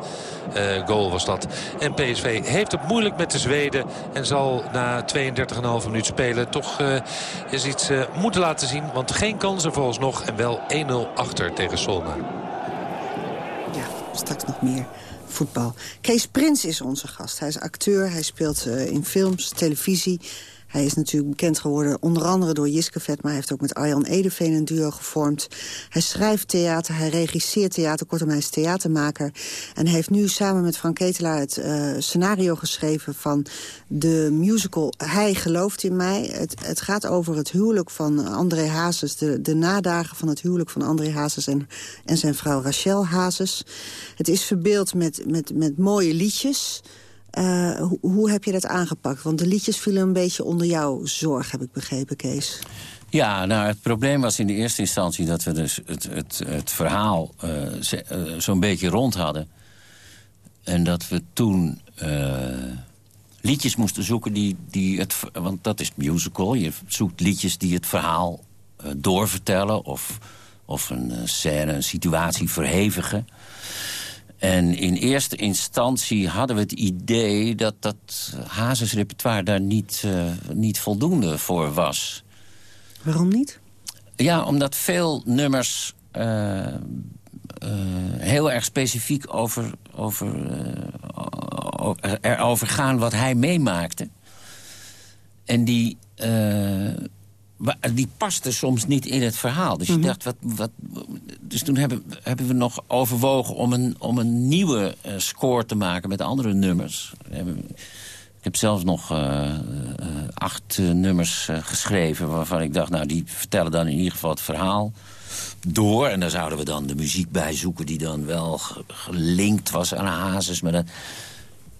goal was dat. En PSV heeft het moeilijk met de Zweden. En zal na 32,5 minuut spelen toch eens iets moeten laten zien. Want geen kansen vooralsnog en wel 1-0 achter tegen Solna. Straks nog meer voetbal. Kees Prins is onze gast. Hij is acteur, hij speelt eh, in films, televisie. Hij is natuurlijk bekend geworden onder andere door Jiske Vet... maar hij heeft ook met Arjan Edeveen een duo gevormd. Hij schrijft theater, hij regisseert theater, kortom hij is theatermaker. En hij heeft nu samen met Frank Ketelaar het eh, scenario geschreven... van de musical Hij gelooft in mij. Het, het gaat over het huwelijk van André Hazes... De, de nadagen van het huwelijk van André Hazes en, en zijn vrouw Rachel Hazes. Het is verbeeld met, met, met mooie liedjes... Eh, hoe, hoe heb je dat aangepakt? Want de liedjes vielen een beetje onder jouw zorg, heb ik begrepen, Kees. Ja, nou, het probleem was in de eerste instantie dat we dus het, het, het verhaal eh, eh, zo'n beetje rond hadden. En dat we toen liedjes moesten zoeken die, die het... Want dat is musical, je zoekt liedjes die het verhaal doorvertellen... of, of een scène, een situatie verhevigen. En in eerste instantie hadden we het idee dat dat Hazes repertoire daar niet, eh, niet voldoende voor was. Waarom niet? Ja, omdat veel nummers eh, eh, heel erg specifiek over, over, erover gaan wat hij meemaakte. En die, eh, wa- die paste soms niet in het verhaal. Dus je dacht, wat, wat, dus toen hebben, hebben we nog overwogen om een, om een nieuwe eh, score te maken met andere nummers. Ik heb zelfs nog eh, eh, acht eh, nummers eh, geschreven waarvan ik dacht, nou die vertellen dan in ieder geval het verhaal door. En daar zouden we dan de muziek bij zoeken die dan wel ge- gelinkt was aan Hazes. Maar, dat,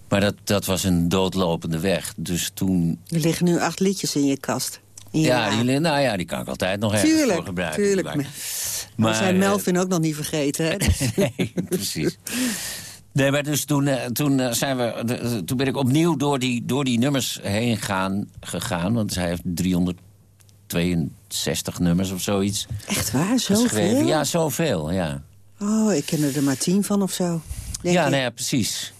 maar dat, dat was een doodlopende weg. Dus toen Er liggen nu acht liedjes in je kast. Ja, die, nou ja, die kan ik altijd nog ergens tuurlijk, voor gebruiken. tuurlijk. Maar, Maar, we zijn eh, Melvin ook nog niet vergeten. Hè? nee, precies. Nee, maar dus toen, eh, toen, eh, zijn we, toen ben ik opnieuw door die, door die nummers heen gaan, gegaan. Want hij heeft 362 nummers of zoiets. Echt waar? Zoveel? Ja, zoveel, ja. Oh, ik ken er maar tien van of zo. ja, ik. nou ja, precies.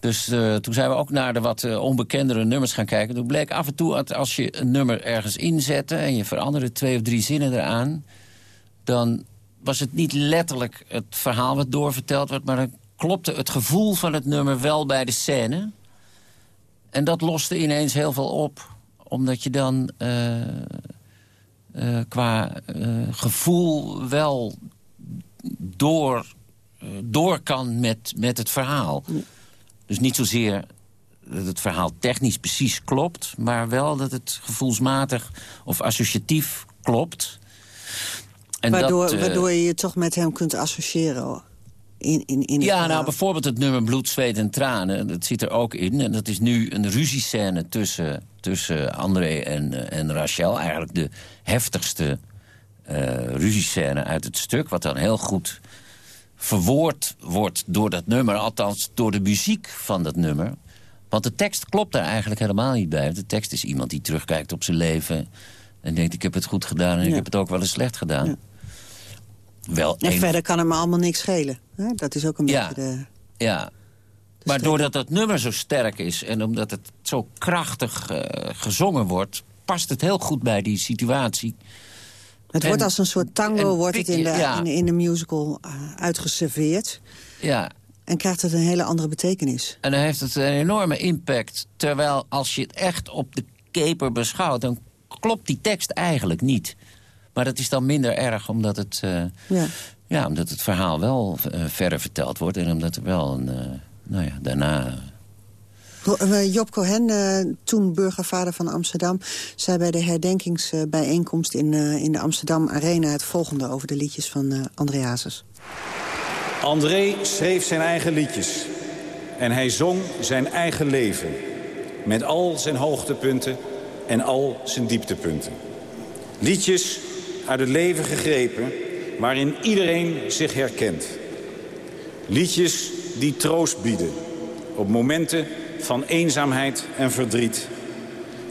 Dus eh, toen zijn we ook naar de wat eh, onbekendere nummers gaan kijken. Toen bleek af en toe, dat als je een nummer ergens inzette... en je veranderde twee of drie zinnen eraan... dan was het niet letterlijk het verhaal wat doorverteld werd... maar dan klopte het gevoel van het nummer wel bij de scène. En dat loste ineens heel veel op. Omdat je dan eh, qua gevoel wel door, door kan met, met het verhaal. Dus niet zozeer dat het verhaal technisch precies klopt... maar wel dat het gevoelsmatig of associatief klopt. En waardoor, dat, eh, waardoor je je toch met hem kunt associëren. hoor. In, in, in ja, nou bijvoorbeeld het nummer Bloed, Zweet en Tranen. Dat zit er ook in. En dat is nu een ruziescène tussen, tussen André en, eh, en Rachel. Eigenlijk de heftigste eh ruziescène uit het stuk. Wat dan heel goed verwoord wordt door dat nummer. Althans, door de muziek van dat nummer. Want de tekst klopt daar eigenlijk helemaal niet bij. De tekst is iemand die terugkijkt op zijn leven... en denkt, ik heb het goed gedaan en ik Ja. heb het ook wel eens slecht gedaan. Wel En een- verder kan hem allemaal niks schelen. Hè? Dat is ook een Ja. beetje de... Ja. Maar doordat dat nummer zo sterk is en omdat het zo krachtig eh, gezongen wordt... past het heel goed bij die situatie. Het En- wordt als een soort tango en wordt het in de, ja. in, de- in de musical eh, uitgeserveerd. Ja, En krijgt het een hele andere betekenis. en dan heeft het een enorme impact. Terwijl als je het echt op de keper beschouwt... dan klopt die tekst eigenlijk niet. Maar dat is dan minder erg omdat het, eh, Ja. ja, omdat het verhaal wel eh, verder verteld wordt... en omdat er wel een, nou ja, daarna... Eh, Job Cohen, eh, toen burgervader van Amsterdam... zei bij de herdenkingsbijeenkomst in, eh, in de Amsterdam Arena... het volgende over de liedjes van André Hazes. André schreef zijn eigen liedjes. En hij zong zijn eigen leven. Met al zijn hoogtepunten en al zijn dieptepunten. Liedjes uit het leven gegrepen waarin iedereen zich herkent. Liedjes die troost bieden op momenten van eenzaamheid en verdriet.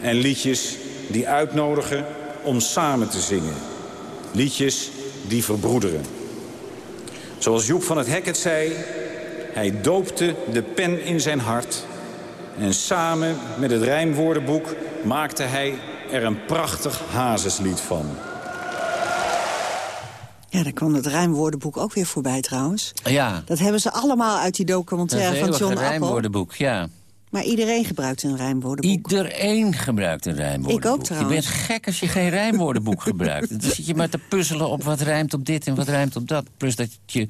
En liedjes die uitnodigen om samen te zingen. Liedjes die verbroederen. Zoals Joep van het Hek het zei, hij doopte de pen in zijn hart. En samen met het rijmwoordenboek maakte hij er een prachtig hazeslied van. Ja, daar kwam het rijmwoordenboek ook weer voorbij trouwens. Ja, Dat hebben ze allemaal uit die documentaire van John Appel. rijmwoordenboek, ja. Maar iedereen gebruikt een rijmwoordenboek. Iedereen gebruikt een rijmwoordenboek. Ik ook trouwens. Je bent gek als je geen rijmwoordenboek gebruikt. Dan zit je maar te puzzelen op wat rijmt op dit en wat rijmt op dat. Plus dat je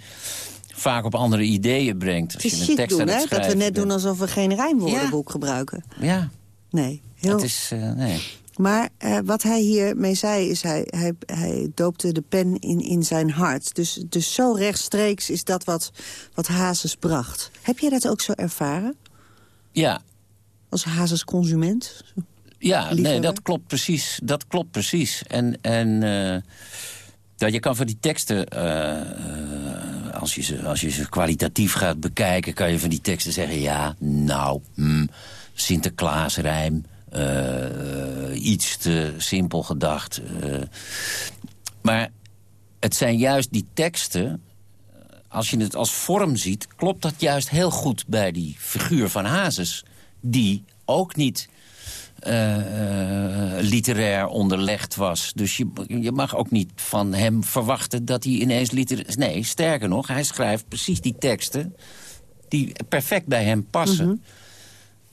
vaak op andere ideeën brengt. Als Het je een tekst doen, aan het hè? Dat we schrijven net doen alsof we geen rijmwoordenboek gebruiken. Ja, Nee, heel... het is... eh, nee. Maar eh, wat hij hiermee zei is, hij, hij, hij doopte de pen in, in zijn hart. Dus, dus zo rechtstreeks is dat wat, wat Hazes bracht. Heb jij dat ook zo ervaren? Ja, Als Hazes consument? Ja, nee, dat klopt precies. Dat klopt precies. En, en eh, dat je kan van die teksten, eh, eh, als, je ze, als je ze kwalitatief gaat bekijken... kan je van die teksten zeggen, ja, nou, hm, Sinterklaasrijm... eh, iets te simpel gedacht. eh. maar het zijn juist die teksten als je het als vorm ziet, klopt dat juist heel goed bij die figuur van Hazes. Die ook niet eh, eh, literair onderlegd was. Dus je, je mag ook niet van hem verwachten dat hij ineens literair... Nee, sterker nog, hij schrijft precies die teksten... die perfect bij hem passen.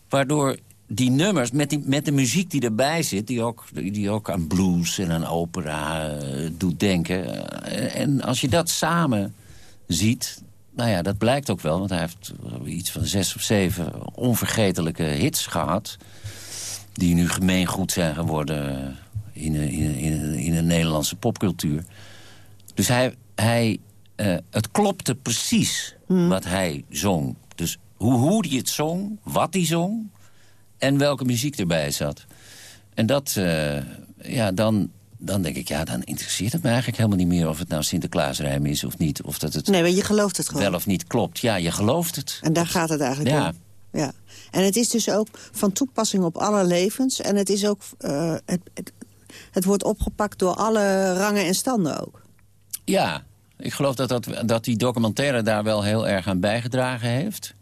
Waardoor die nummers, met, die, met de muziek die erbij zit... die ook, die ook aan blues en aan opera eh, doet denken. En als je dat samen ziet... Nou ja, dat blijkt ook wel, want hij heeft iets van zes of zeven onvergetelijke hits gehad... die nu gemeengoed zijn geworden in, in, in, in de Nederlandse popcultuur. Dus hij, hij, uh, het klopte precies wat hij zong. Dus hoe, hoe hij het zong, wat hij zong en welke muziek erbij zat. En dat, uh, ja, dan, dan denk ik, ja, dan interesseert het me eigenlijk helemaal niet meer... of het nou Sinterklaasrijm is of niet. Of dat het nee, maar je gelooft het gewoon. Wel of niet klopt. Ja, je gelooft het. En daar gaat het eigenlijk ja. om. Ja. En het is dus ook van toepassing op alle levens. En het is ook... Uh, het, het, het wordt opgepakt door alle rangen en standen ook. Ja, ik geloof dat, dat, dat die documentaire daar wel heel erg aan bijgedragen heeft.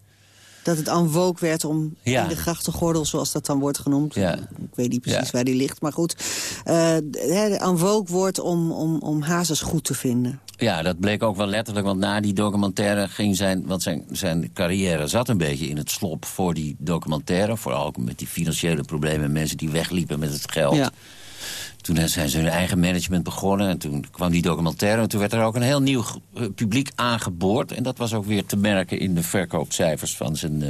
Dat het en vogue werd om Ja. in de grachtengordel, zoals dat dan wordt genoemd. Ja. Ik weet niet precies Ja. waar die ligt, maar goed. de en vogue wordt om, om, om hazes goed te vinden. Ja, dat bleek ook wel letterlijk, want na die documentaire ging zijn... want zijn, zijn carrière zat een beetje in het slop voor die documentaire. Vooral ook met die financiële problemen, mensen die wegliepen met het geld. Ja. Toen zijn ze hun eigen management begonnen en toen kwam die documentaire... en toen werd er ook een heel nieuw eh, publiek aangeboord. En dat was ook weer te merken in de verkoopcijfers van zijn eh,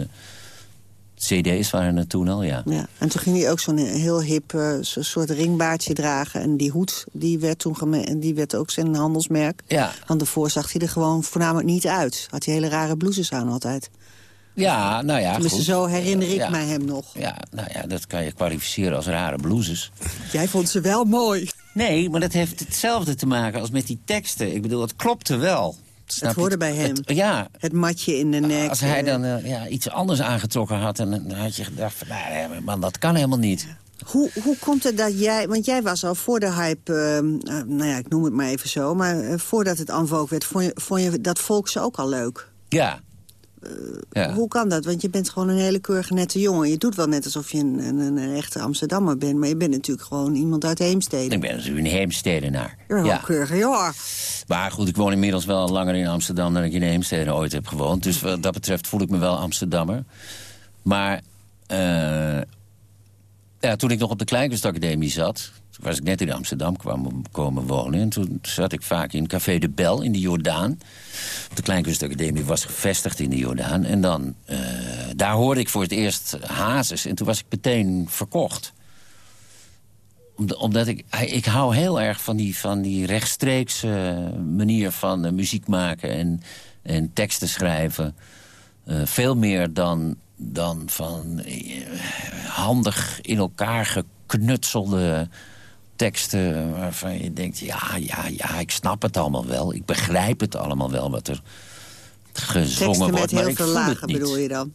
cd's waren er toen al, ja. Ja. En toen ging hij ook zo'n heel hip zo- soort ringbaardje dragen. En die hoed, die werd toen en die werd ook zijn handelsmerk. Ja. Want daarvoor zag hij er gewoon voornamelijk niet uit. Had hij hele rare blouses aan altijd. Ja, nou ja, Tenminste, goed. zo herinner ik Ja. mij hem nog. Ja, nou ja, dat kan je kwalificeren als rare blouses. Jij vond ze wel mooi. Nee, maar dat heeft hetzelfde te maken als met die teksten. Ik bedoel, het klopte wel. Snap Het hoorde bij hem. Het- ja, Het matje in de nek. als hij eh, dan eh, ja, iets anders aangetrokken had... En, dan had je gedacht van, nou, nee, man, dat kan helemaal niet. Hoe, hoe komt het dat jij... Want jij was al voor de hype, eh, eh, nou ja, ik noem het maar even zo... maar eh, voordat het en werd, vond je, vond je dat volks ook al leuk? Ja. Ja. Hoe kan dat? Want je bent gewoon een hele keurige nette jongen. Je doet wel net alsof je een, een, een echte Amsterdammer bent... maar je bent natuurlijk gewoon iemand uit Heemstede. Ik ben natuurlijk een heemstedenaar. Wel Ja. keurig, ja. Maar goed, ik woon inmiddels wel langer in Amsterdam... dan ik in Heemstede ooit heb gewoond. Dus wat dat betreft voel ik me wel Amsterdammer. Maar eh, ja, toen ik nog op de Kleinkunstacademie zat... toen was ik net in Amsterdam kwam, komen wonen... en toen zat ik vaak in Café de Bel in de Jordaan. De Kleinkunstacademie was gevestigd in de Jordaan. En dan, eh, daar hoorde ik voor het eerst Hazes. En toen was ik meteen verkocht Omdat- ik, ik hou heel erg van die, van die rechtstreekse manier van eh, muziek maken en, en teksten schrijven. Eh, veel meer dan, dan van eh, handig in elkaar geknutselde teksten... waarvan je denkt, ja, ja, ja, ik snap het allemaal wel. Ik begrijp het allemaal wel wat er gezongen Teksten wordt. met heel ik veel lagen bedoel je dan?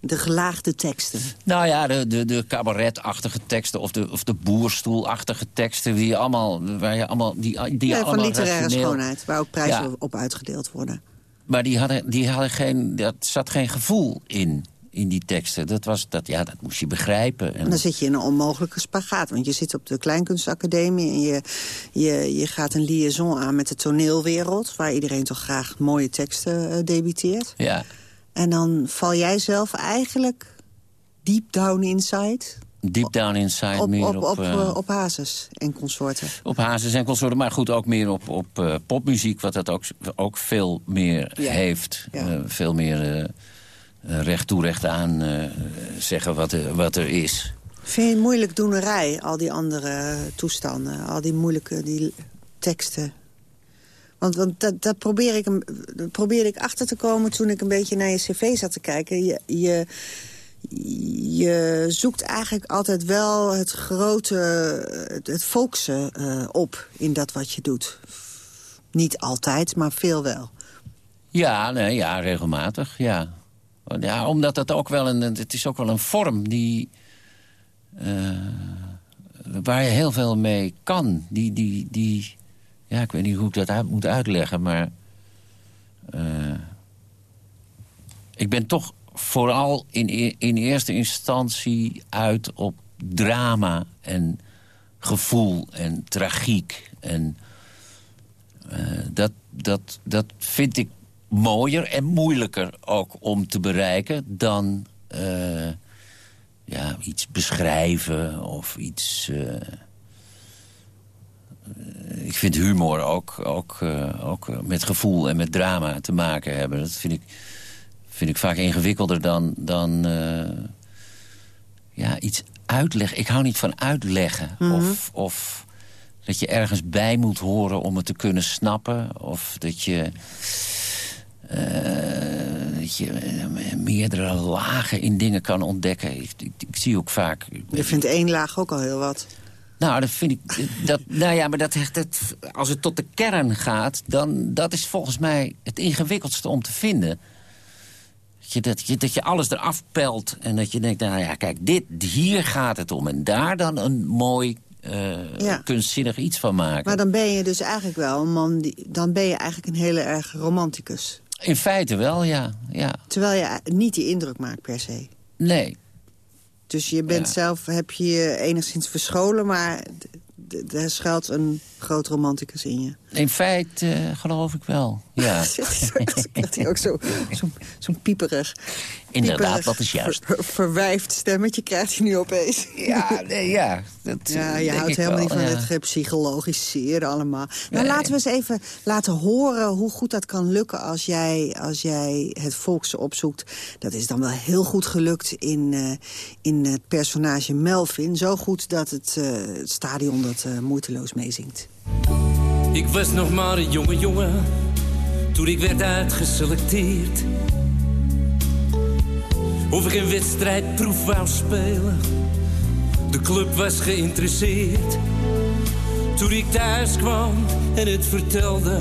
De gelaagde teksten. Nou ja, de, de, de cabaretachtige teksten of de, of de boerstoelachtige teksten... Die je allemaal, waar je allemaal, die, die Ja, allemaal van literaire rationeel- schoonheid, waar ook prijzen Ja. op uitgedeeld worden. Maar die hadden, die hadden geen, dat zat geen gevoel in, in die teksten. Dat, was, dat, ja, dat moest je begrijpen. En dan zit je in een onmogelijke spagaat. Want je zit op de Kleinkunstacademie... en je, je, je gaat een liaison aan met de toneelwereld... waar iedereen toch graag mooie teksten eh, debiteert. ja, En dan val jij zelf eigenlijk deep down inside... deep down inside op, meer op, op, op, eh, eh, op Hazes en consorten. op hazes en consorten. Maar goed, ook meer op, op popmuziek, wat dat ook, ook veel meer Ja. heeft. Ja. Veel meer recht toe, recht aan eh, zeggen wat er, wat er is. Vind je het moeilijk doenerij, al die andere toestanden? Al die moeilijke die teksten? Want, want dat, dat probeer ik, dat probeerde ik achter te komen toen ik een beetje naar je cv zat te kijken. Je, je, je zoekt eigenlijk altijd wel het grote, het, het volkse eh, op in dat wat je doet. Niet altijd, maar veel wel. Ja, nee, ja, regelmatig, ja. Ja. Omdat dat ook wel een, het is ook wel een vorm die... eh, waar je heel veel mee kan. Die, die, die, ja, ik weet niet hoe ik dat moet uitleggen, maar... eh, ik ben toch vooral in, e- in eerste instantie uit op drama en gevoel en tragiek. En eh, dat, dat, dat vind ik mooier en moeilijker ook om te bereiken... dan, eh, ja, iets beschrijven of iets... eh, eh, ik vind humor ook, ook, ook met gevoel en met drama te maken hebben. Dat vind ik, vind ik vaak ingewikkelder dan, dan ja, iets uitleggen. Ik hou niet van uitleggen. Mhm. of, of dat je ergens bij moet horen om het te kunnen snappen. Of dat je, dat je eh, meerdere lagen in dingen kan ontdekken. Ik, ik, ik zie ook vaak... Je vindt één laag ook al heel wat. Nou, dat vind ik... Dat, nou ja, maar dat, dat, als het tot de kern gaat... dan dat is volgens mij het ingewikkeldste om te vinden. Dat je, dat, je, dat je alles eraf pelt en dat je denkt... nou ja, kijk, dit, hier gaat het om. En daar dan een mooi, eh, Ja. kunstzinnig iets van maken. Maar dan ben je dus eigenlijk wel een man... Die, dan ben je eigenlijk een hele erg romanticus. In feite wel, ja. ja. Terwijl je niet die indruk maakt per se. Nee. Dus je bent Ja. zelf, heb je je enigszins verscholen... maar er schuilt een groot romanticus in je. In feite eh, geloof ik wel, ja. Krijgt hij ook zo- zo'n zo'n pieperig... Inderdaad, dat is juist. ver- verwijfd stemmetje krijgt hij nu opeens. Ja, nee, ja. Dat, Ja, eh, je houdt helemaal wel, niet van ja. het gepsychologiseerd allemaal. Nou, Nee. laten we eens even laten horen hoe goed dat kan lukken... als jij, als jij het volkse opzoekt. Dat is dan wel heel goed gelukt in, eh, in het personage Melvin. Zo goed dat het, eh, het stadion dat eh, moeiteloos meezingt. Ik was nog maar een jonge jongen toen ik werd uitgeselecteerd. Of ik een wedstrijdproef wou spelen, de club was geïnteresseerd. Toen ik thuis kwam en het vertelde,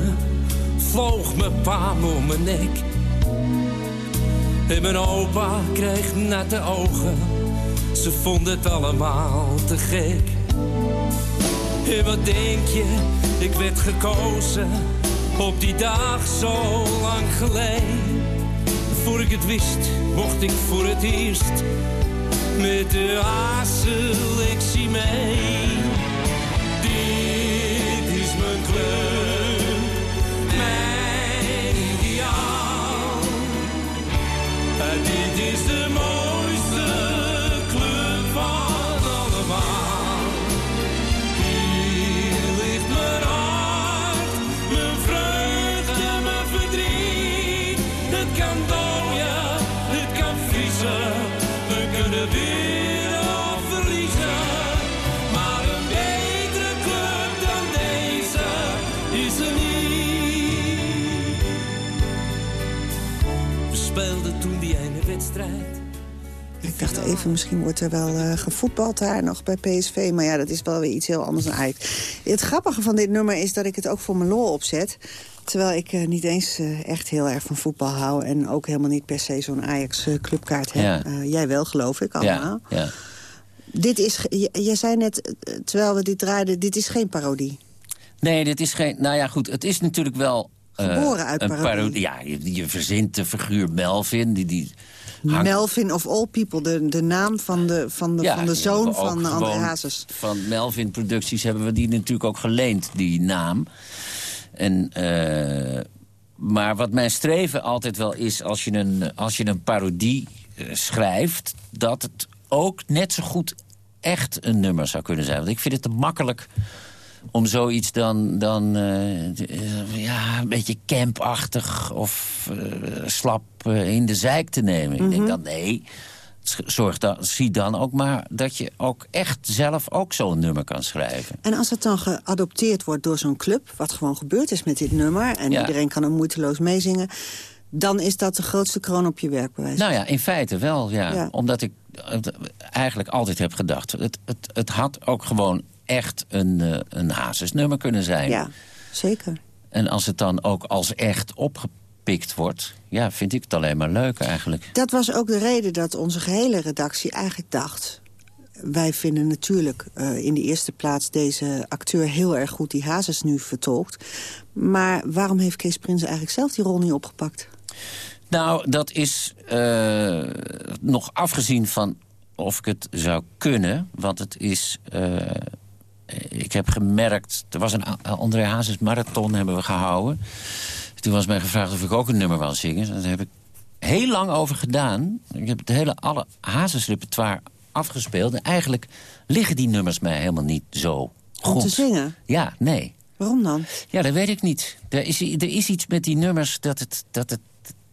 vloog mijn pa om mijn nek. En mijn opa kreeg natte ogen, ze vonden het allemaal te gek. En wat denk je, ik werd gekozen op die dag zo lang geleden. Voor ik het wist, mocht ik voor het eerst met de A-selectie mee. Misschien wordt er wel eh, gevoetbald daar nog bij PSV. Maar ja, dat is wel weer iets heel anders dan Ajax. Het grappige van dit nummer is dat ik het ook voor mijn lol opzet. Terwijl ik eh, niet eens eh, echt heel erg van voetbal hou... en ook helemaal niet per se zo'n Ajax-clubkaart heb. Ja. Jij wel, geloof ik, allemaal. Ja, ja. Dit is, jij zei net, terwijl we dit draaiden... dit is geen parodie. Nee, dit is geen... Nou ja, goed, het is natuurlijk wel... Geboren uit een parodie. Ja, je, je verzint de figuur Melvin, die... die hangt- Melvin of All People, de, de naam van de, van de, Ja, van de zoon van André Hazes. Van Melvin Producties hebben we die natuurlijk ook geleend, die naam. En, eh, maar wat mijn streven altijd wel is, als je een, als je een parodie eh, schrijft... dat het ook net zo goed echt een nummer zou kunnen zijn. Want ik vind het te makkelijk om zoiets dan, dan eh, ja, een beetje campachtig of eh, slap eh, in de zijk te nemen. Ik denk Mhm. dan, nee, zorg dan, zie dan ook maar dat je ook echt zelf ook zo'n nummer kan schrijven. En als het dan geadopteerd wordt door zo'n club... wat gewoon gebeurd is met dit nummer... en Ja. iedereen kan er moeiteloos meezingen... dan is dat de grootste kroon op je werkbewijs. Nou ja, in feite wel, ja. Ja. Omdat ik eigenlijk altijd heb gedacht... het, het, het had ook gewoon echt een, eh, een Hazes-nummer kunnen zijn. Ja, zeker. En als het dan ook als echt opgepikt wordt... ja, vind ik het alleen maar leuk eigenlijk. Dat was ook de reden dat onze gehele redactie eigenlijk dacht... wij vinden natuurlijk eh, in de eerste plaats deze acteur heel erg goed... die Hazes nu vertolkt. Maar waarom heeft Kees Prins eigenlijk zelf die rol niet opgepakt? Nou, dat is eh, nog afgezien van of ik het zou kunnen. Want het is... ik heb gemerkt... Er was een André Hazes marathon hebben we gehouden. Toen was mij gevraagd of ik ook een nummer wou zingen. Daar heb ik heel lang over gedaan. Ik heb het hele alle Hazes repertoire afgespeeld. En eigenlijk liggen die nummers mij helemaal niet zo goed. Om te zingen? Ja, nee. Waarom dan? Ja, dat weet ik niet. Er is, er is iets met die nummers dat, het, dat, het,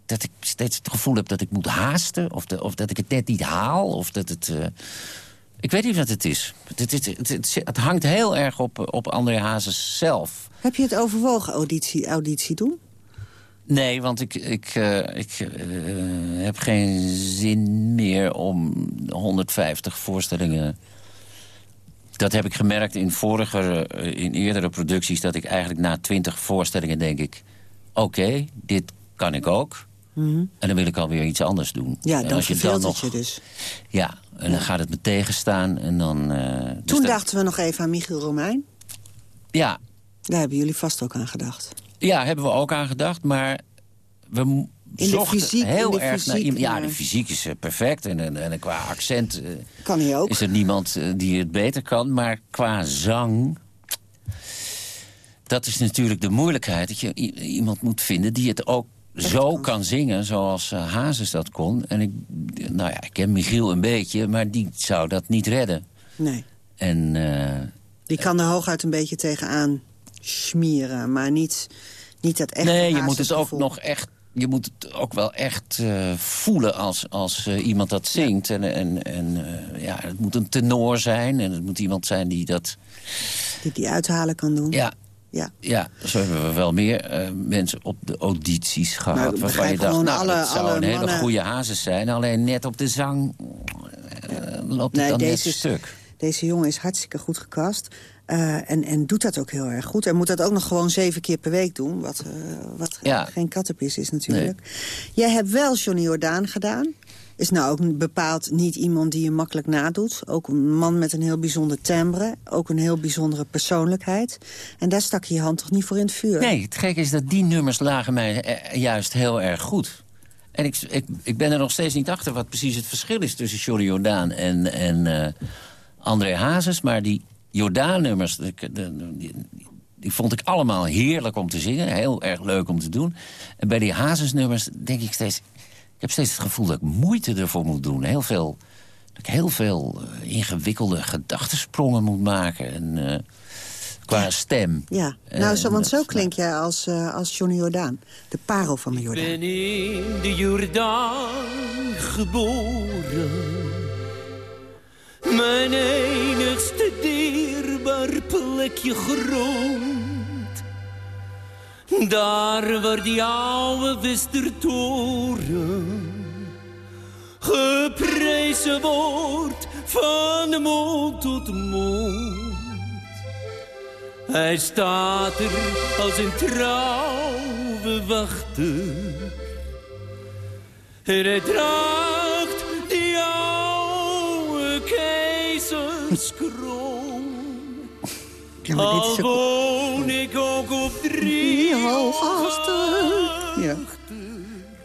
dat ik steeds het gevoel heb dat ik moet haasten. Of, de, of dat ik het net niet haal. Of dat het... Uh, ik weet niet wat het is. Het, het, het, het, hangt heel erg op, op André Hazes zelf. Heb je het overwogen auditie, auditie doen? Nee, want ik, ik, uh, ik uh, heb geen zin meer om 150 voorstellingen... Dat heb ik gemerkt in vorige, in eerdere producties... dat ik eigenlijk na 20 voorstellingen denk ik... oké, dit kan ik ook. Mm -hmm. En dan wil ik alweer iets anders doen. Ja, dan en als je dan nog, je dus. Ja, en dan gaat het me tegenstaan. En dan, uh, Toen dus dachten we nog even aan Michiel Romein. Ja. Daar hebben jullie vast ook aan gedacht. Ja, hebben we ook aan gedacht, maar we in zochten de fysiek, heel in de erg fysiek, naar iemand. Ja, de fysiek is uh, perfect en, en, en, qua accent kan hij ook. is er niemand die het beter kan. Maar qua zang, dat is natuurlijk de moeilijkheid. Dat je iemand moet vinden die het ook zo kan. zingen zoals Hazes dat kon. En ik, nou ja, ik ken Michiel een beetje, maar die zou dat niet redden. Nee. En, die kan er hooguit een beetje tegenaan smieren, maar niet, niet dat echt. Nee, je moet het ook nog echt. Je moet het ook wel echt uh, voelen als, als iemand dat zingt. En, en, en ja, het moet een tenor zijn. En het moet iemand zijn die dat... Die die uithalen kan doen. Ja. Ja. ja, zo hebben we wel meer mensen op de audities gehad. waarvan je dacht, nou, alle, dat zou alle een hele goede hazes zijn. Alleen net op de zang loopt het nee, dan deze, net stuk. Deze jongen is hartstikke goed gecast. Uh, en, en doet dat ook heel erg goed. En moet dat ook nog gewoon zeven keer per week doen. Wat, wat ja. geen kattenpis is natuurlijk. Nee. Jij hebt wel Johnny Jordaan gedaan. Is nou ook bepaald niet iemand die je makkelijk nadoet. Ook een man met een heel bijzonder timbre. Ook een heel bijzondere persoonlijkheid. En daar stak je je hand toch niet voor in het vuur? Nee, het gekke is dat die nummers lagen mij juist heel erg goed. En ik, ik, ik ben er nog steeds niet achter wat precies het verschil is... tussen Johnny Jordaan en, en uh, André Hazes. Maar die Jordaan-nummers, die, vond ik allemaal heerlijk om te zingen. Heel erg leuk om te doen. En bij die Hazes-nummers denk ik steeds... Ik heb steeds het gevoel dat ik moeite ervoor moet doen. Heel veel, dat ik heel veel uh, ingewikkelde gedachtensprongen moet maken. En, uh, qua stem. Ja, nou, zo, want zo klink jij als, uh, als Johnny Jordaan. De parel van de Jordaan. Ik ben in de Jordaan geboren. Mijn enigste dierbaar plekje grond. Daar waar die oude Westertoren geprezen wordt van mond tot mond. Hij staat er als een trouwe wachter. En hij draagt die oude keizerskroon. Ja. Al woon ik ook drie hooghasten. Ja.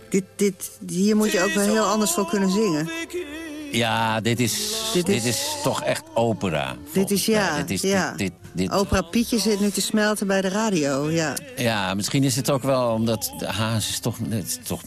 Dit, dit, hier moet je ook wel heel anders voor kunnen zingen. Ja, dit is, dit is, is- dit is toch echt opera. Dit is ja, dit is, ja. Dit, dit, dit- Opera Pietje zit nu te smelten bij de radio, ja. Ja, misschien is het ook wel omdat Hazes toch, toch...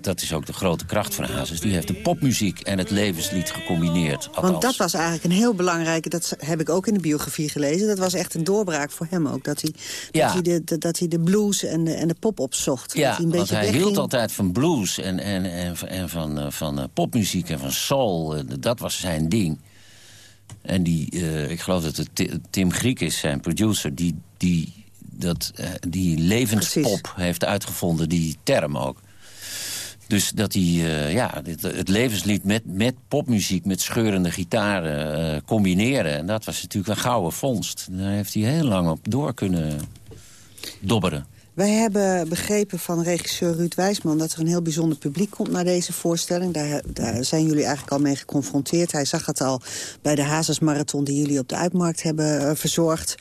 Dat is ook de grote kracht van Hazes. Die heeft de popmuziek en het levenslied gecombineerd. Althans. Want dat was eigenlijk een heel belangrijke... dat heb ik ook in de biografie gelezen. Dat was echt een doorbraak voor hem ook. Dat hij, Ja. dat hij, de, de- dat hij de blues en de, en de pop opzocht. Ja, dat hij een want hij hield altijd van blues en, en, en, en van, eh, van eh, popmuziek en van soul. Dat was zijn ding. En die, eh, ik geloof dat het Ti- Tim Griek is, zijn producer... die, die, dat, eh, die levenspop heeft uitgevonden, die term ook. Dus dat hij eh, ja, dit- het levenslied met, met popmuziek, met scheurende gitaren combineren. En dat was natuurlijk een gouden vondst. Daar heeft hij heel lang op door kunnen dobberen. Wij hebben begrepen van regisseur Ruud Wijsman... dat er een heel bijzonder publiek komt naar deze voorstelling. Daar, daar zijn jullie eigenlijk al mee geconfronteerd. Hij zag het al bij de Hazesmarathon die jullie op de Uitmarkt hebben eh, verzorgd.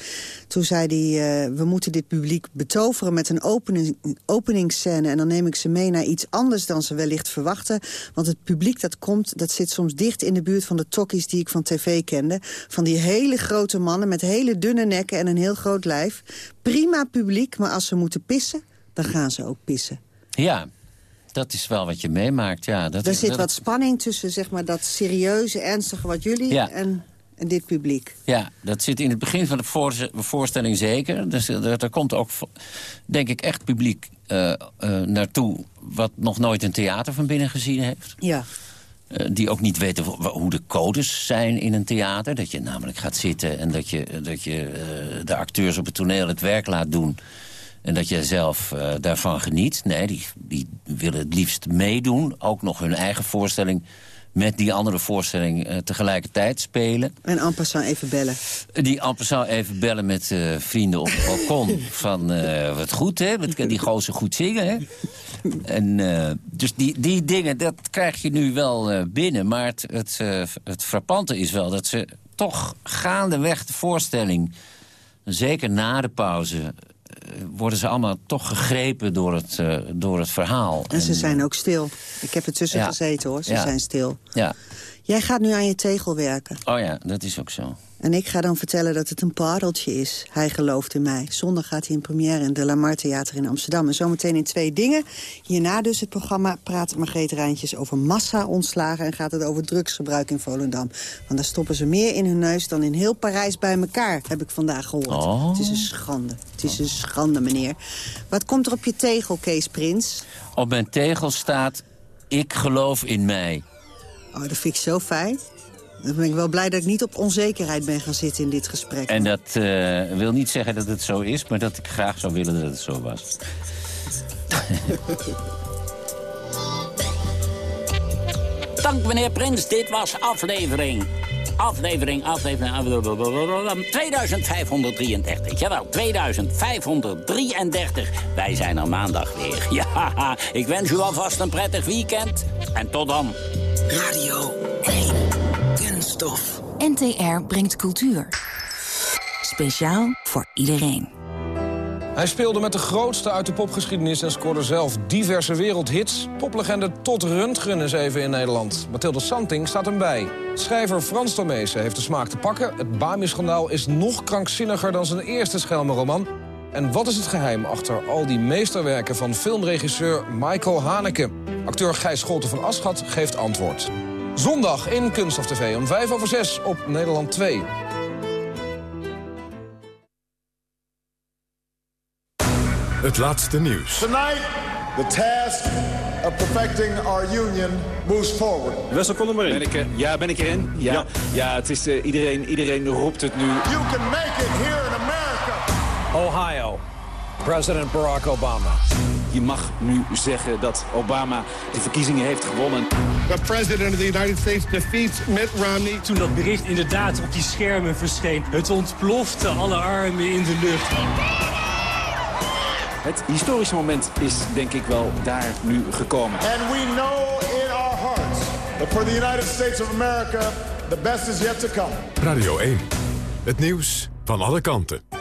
Toen zei hij, eh, we moeten dit publiek betoveren met een opening, openingsscène... en dan neem ik ze mee naar iets anders dan ze wellicht verwachten. Want het publiek dat komt, dat zit soms dicht in de buurt van de tokkies... die ik van tv kende. Van die hele grote mannen met hele dunne nekken en een heel groot lijf. Prima publiek, maar als ze moeten pissen, dan gaan ze ook pissen. Ja, dat is wel wat je meemaakt, ja. Dat, er zit dat- wat spanning tussen zeg maar, dat serieuze, ernstige wat jullie Ja. en, en dit publiek. Ja, dat zit in het begin van de voorstelling zeker. Dus er, er komt ook, denk ik, echt publiek eh, eh, naartoe... wat nog nooit een theater van binnen gezien heeft. Ja. Eh, die ook niet weten hoe de codes zijn in een theater. Dat je namelijk gaat zitten en dat je, dat je eh, de acteurs op het toneel het werk laat doen... En dat je zelf eh, daarvan geniet. Nee, die, die willen het liefst meedoen. Ook nog hun eigen voorstelling met die andere voorstelling eh, tegelijkertijd spelen. En passant even bellen. Die amper zou even bellen met eh, vrienden op het balkon. van, eh, wat goed, hè? Wat kan die gozer goed zingen, hè? En, dus die, die dingen, dat krijg je nu wel binnen. Maar het, het, het frappante is wel dat ze toch gaandeweg de voorstelling... zeker na de pauze... eh, worden ze allemaal toch gegrepen door het, eh, door het verhaal. En ze zijn ook stil. Ik heb er tussen Ja. gezeten hoor, ze Ja. zijn stil. Ja. Jij gaat nu aan je tegel werken. Oh ja, dat is ook zo. En ik ga dan vertellen dat het een pareltje is. Hij gelooft in mij. Zondag gaat hij in première in de Lamar Theater in Amsterdam. En zometeen in twee dingen. Hierna dus het programma praat Margreet Rijntjes over massa-ontslagen... en gaat het over drugsgebruik in Volendam. Want daar stoppen ze meer in hun neus dan in heel Parijs bij elkaar... heb ik vandaag gehoord. Oh. Het is een schande. Het is een schande, meneer. Wat komt er op je tegel, Kees Prins? Op mijn tegel staat... Ik geloof in mij. Oh, dat vind ik zo fijn. Dan ben ik wel blij dat ik niet op onzekerheid ben gaan zitten in dit gesprek. En dat eh, wil niet zeggen dat het zo is, maar dat ik graag zou willen dat het zo was. Dank meneer Prins, dit was aflevering. Aflevering, aflevering, aflevering 2533. Jawel, 2533. Wij zijn er maandag weer. Ja, ik wens u alvast een prettig weekend. En tot dan. Radio 1. NTR brengt cultuur. Speciaal voor iedereen. Hij speelde met de grootste uit de popgeschiedenis en scoorde zelf diverse wereldhits. Poplegende Tot Röntgen is even in Nederland. Mathilde Santing staat hem bij. Schrijver Frans Tomezen heeft de smaak te pakken. Het Bami-schandaal is nog krankzinniger dan zijn eerste Schelmenroman. En wat is het geheim achter al die meesterwerken van filmregisseur Michael Haneke? Acteur Gijs Scholten van Aschat geeft antwoord. Zondag in Kunst of TV om 5 over 6 op Nederland 2. Het laatste nieuws. Tonight, the task of perfecting our union moves forward. Wessel, kom er maar in. Ben ik, er- ja, ben ik erin? Ja, ja. het is, eh, iedereen, iedereen roept het nu. You can make it here in America. Ohio, president Barack Obama. Je mag nu zeggen dat Obama de verkiezingen heeft gewonnen. The president of the United States defeats Mitt Romney. Toen dat bericht inderdaad op die schermen verscheen, het ontplofte alle armen in de lucht. Het historische moment is denk ik wel daar nu gekomen. And we know in our hearts that for the United States of America, the best is yet to come. Radio 1. Het nieuws van alle kanten.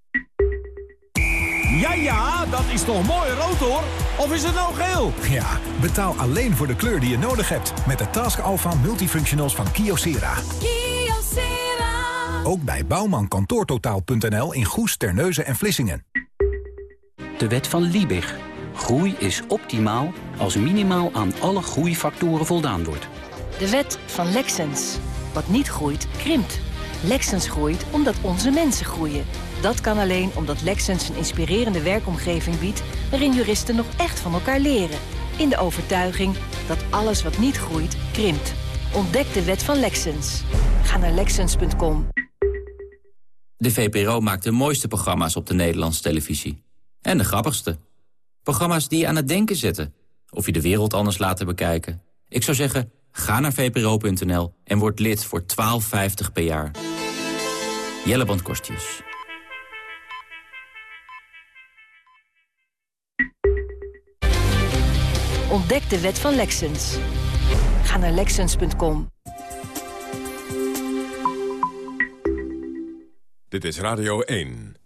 Ja, ja, dat is toch mooi rood hoor. Of is het nou geel? Ja, betaal alleen voor de kleur die je nodig hebt. Met de Task Alpha Multifunctionals van Kyocera. Ook bij bouwmankantoortotaal.nl in Goes, Terneuzen en Vlissingen. De wet van Liebig. Groei is optimaal als minimaal aan alle groeifactoren voldaan wordt. De wet van Lexens. Wat niet groeit, krimpt. Lexens groeit omdat onze mensen groeien. Dat kan alleen omdat Lexens een inspirerende werkomgeving biedt... waarin juristen nog echt van elkaar leren. In de overtuiging dat alles wat niet groeit, krimpt. Ontdek de wet van Lexens. Ga naar Lexens.com. De VPRO maakt de mooiste programma's op de Nederlandse televisie. En de grappigste. Programma's die je aan het denken zetten. Of je de wereld anders laten bekijken. Ik zou zeggen, ga naar vpro.nl en word lid voor 12,50 per jaar. Jelleband Kostjes. Ontdek de wet van Lexens. Ga naar Lexens.com. Dit is Radio 1.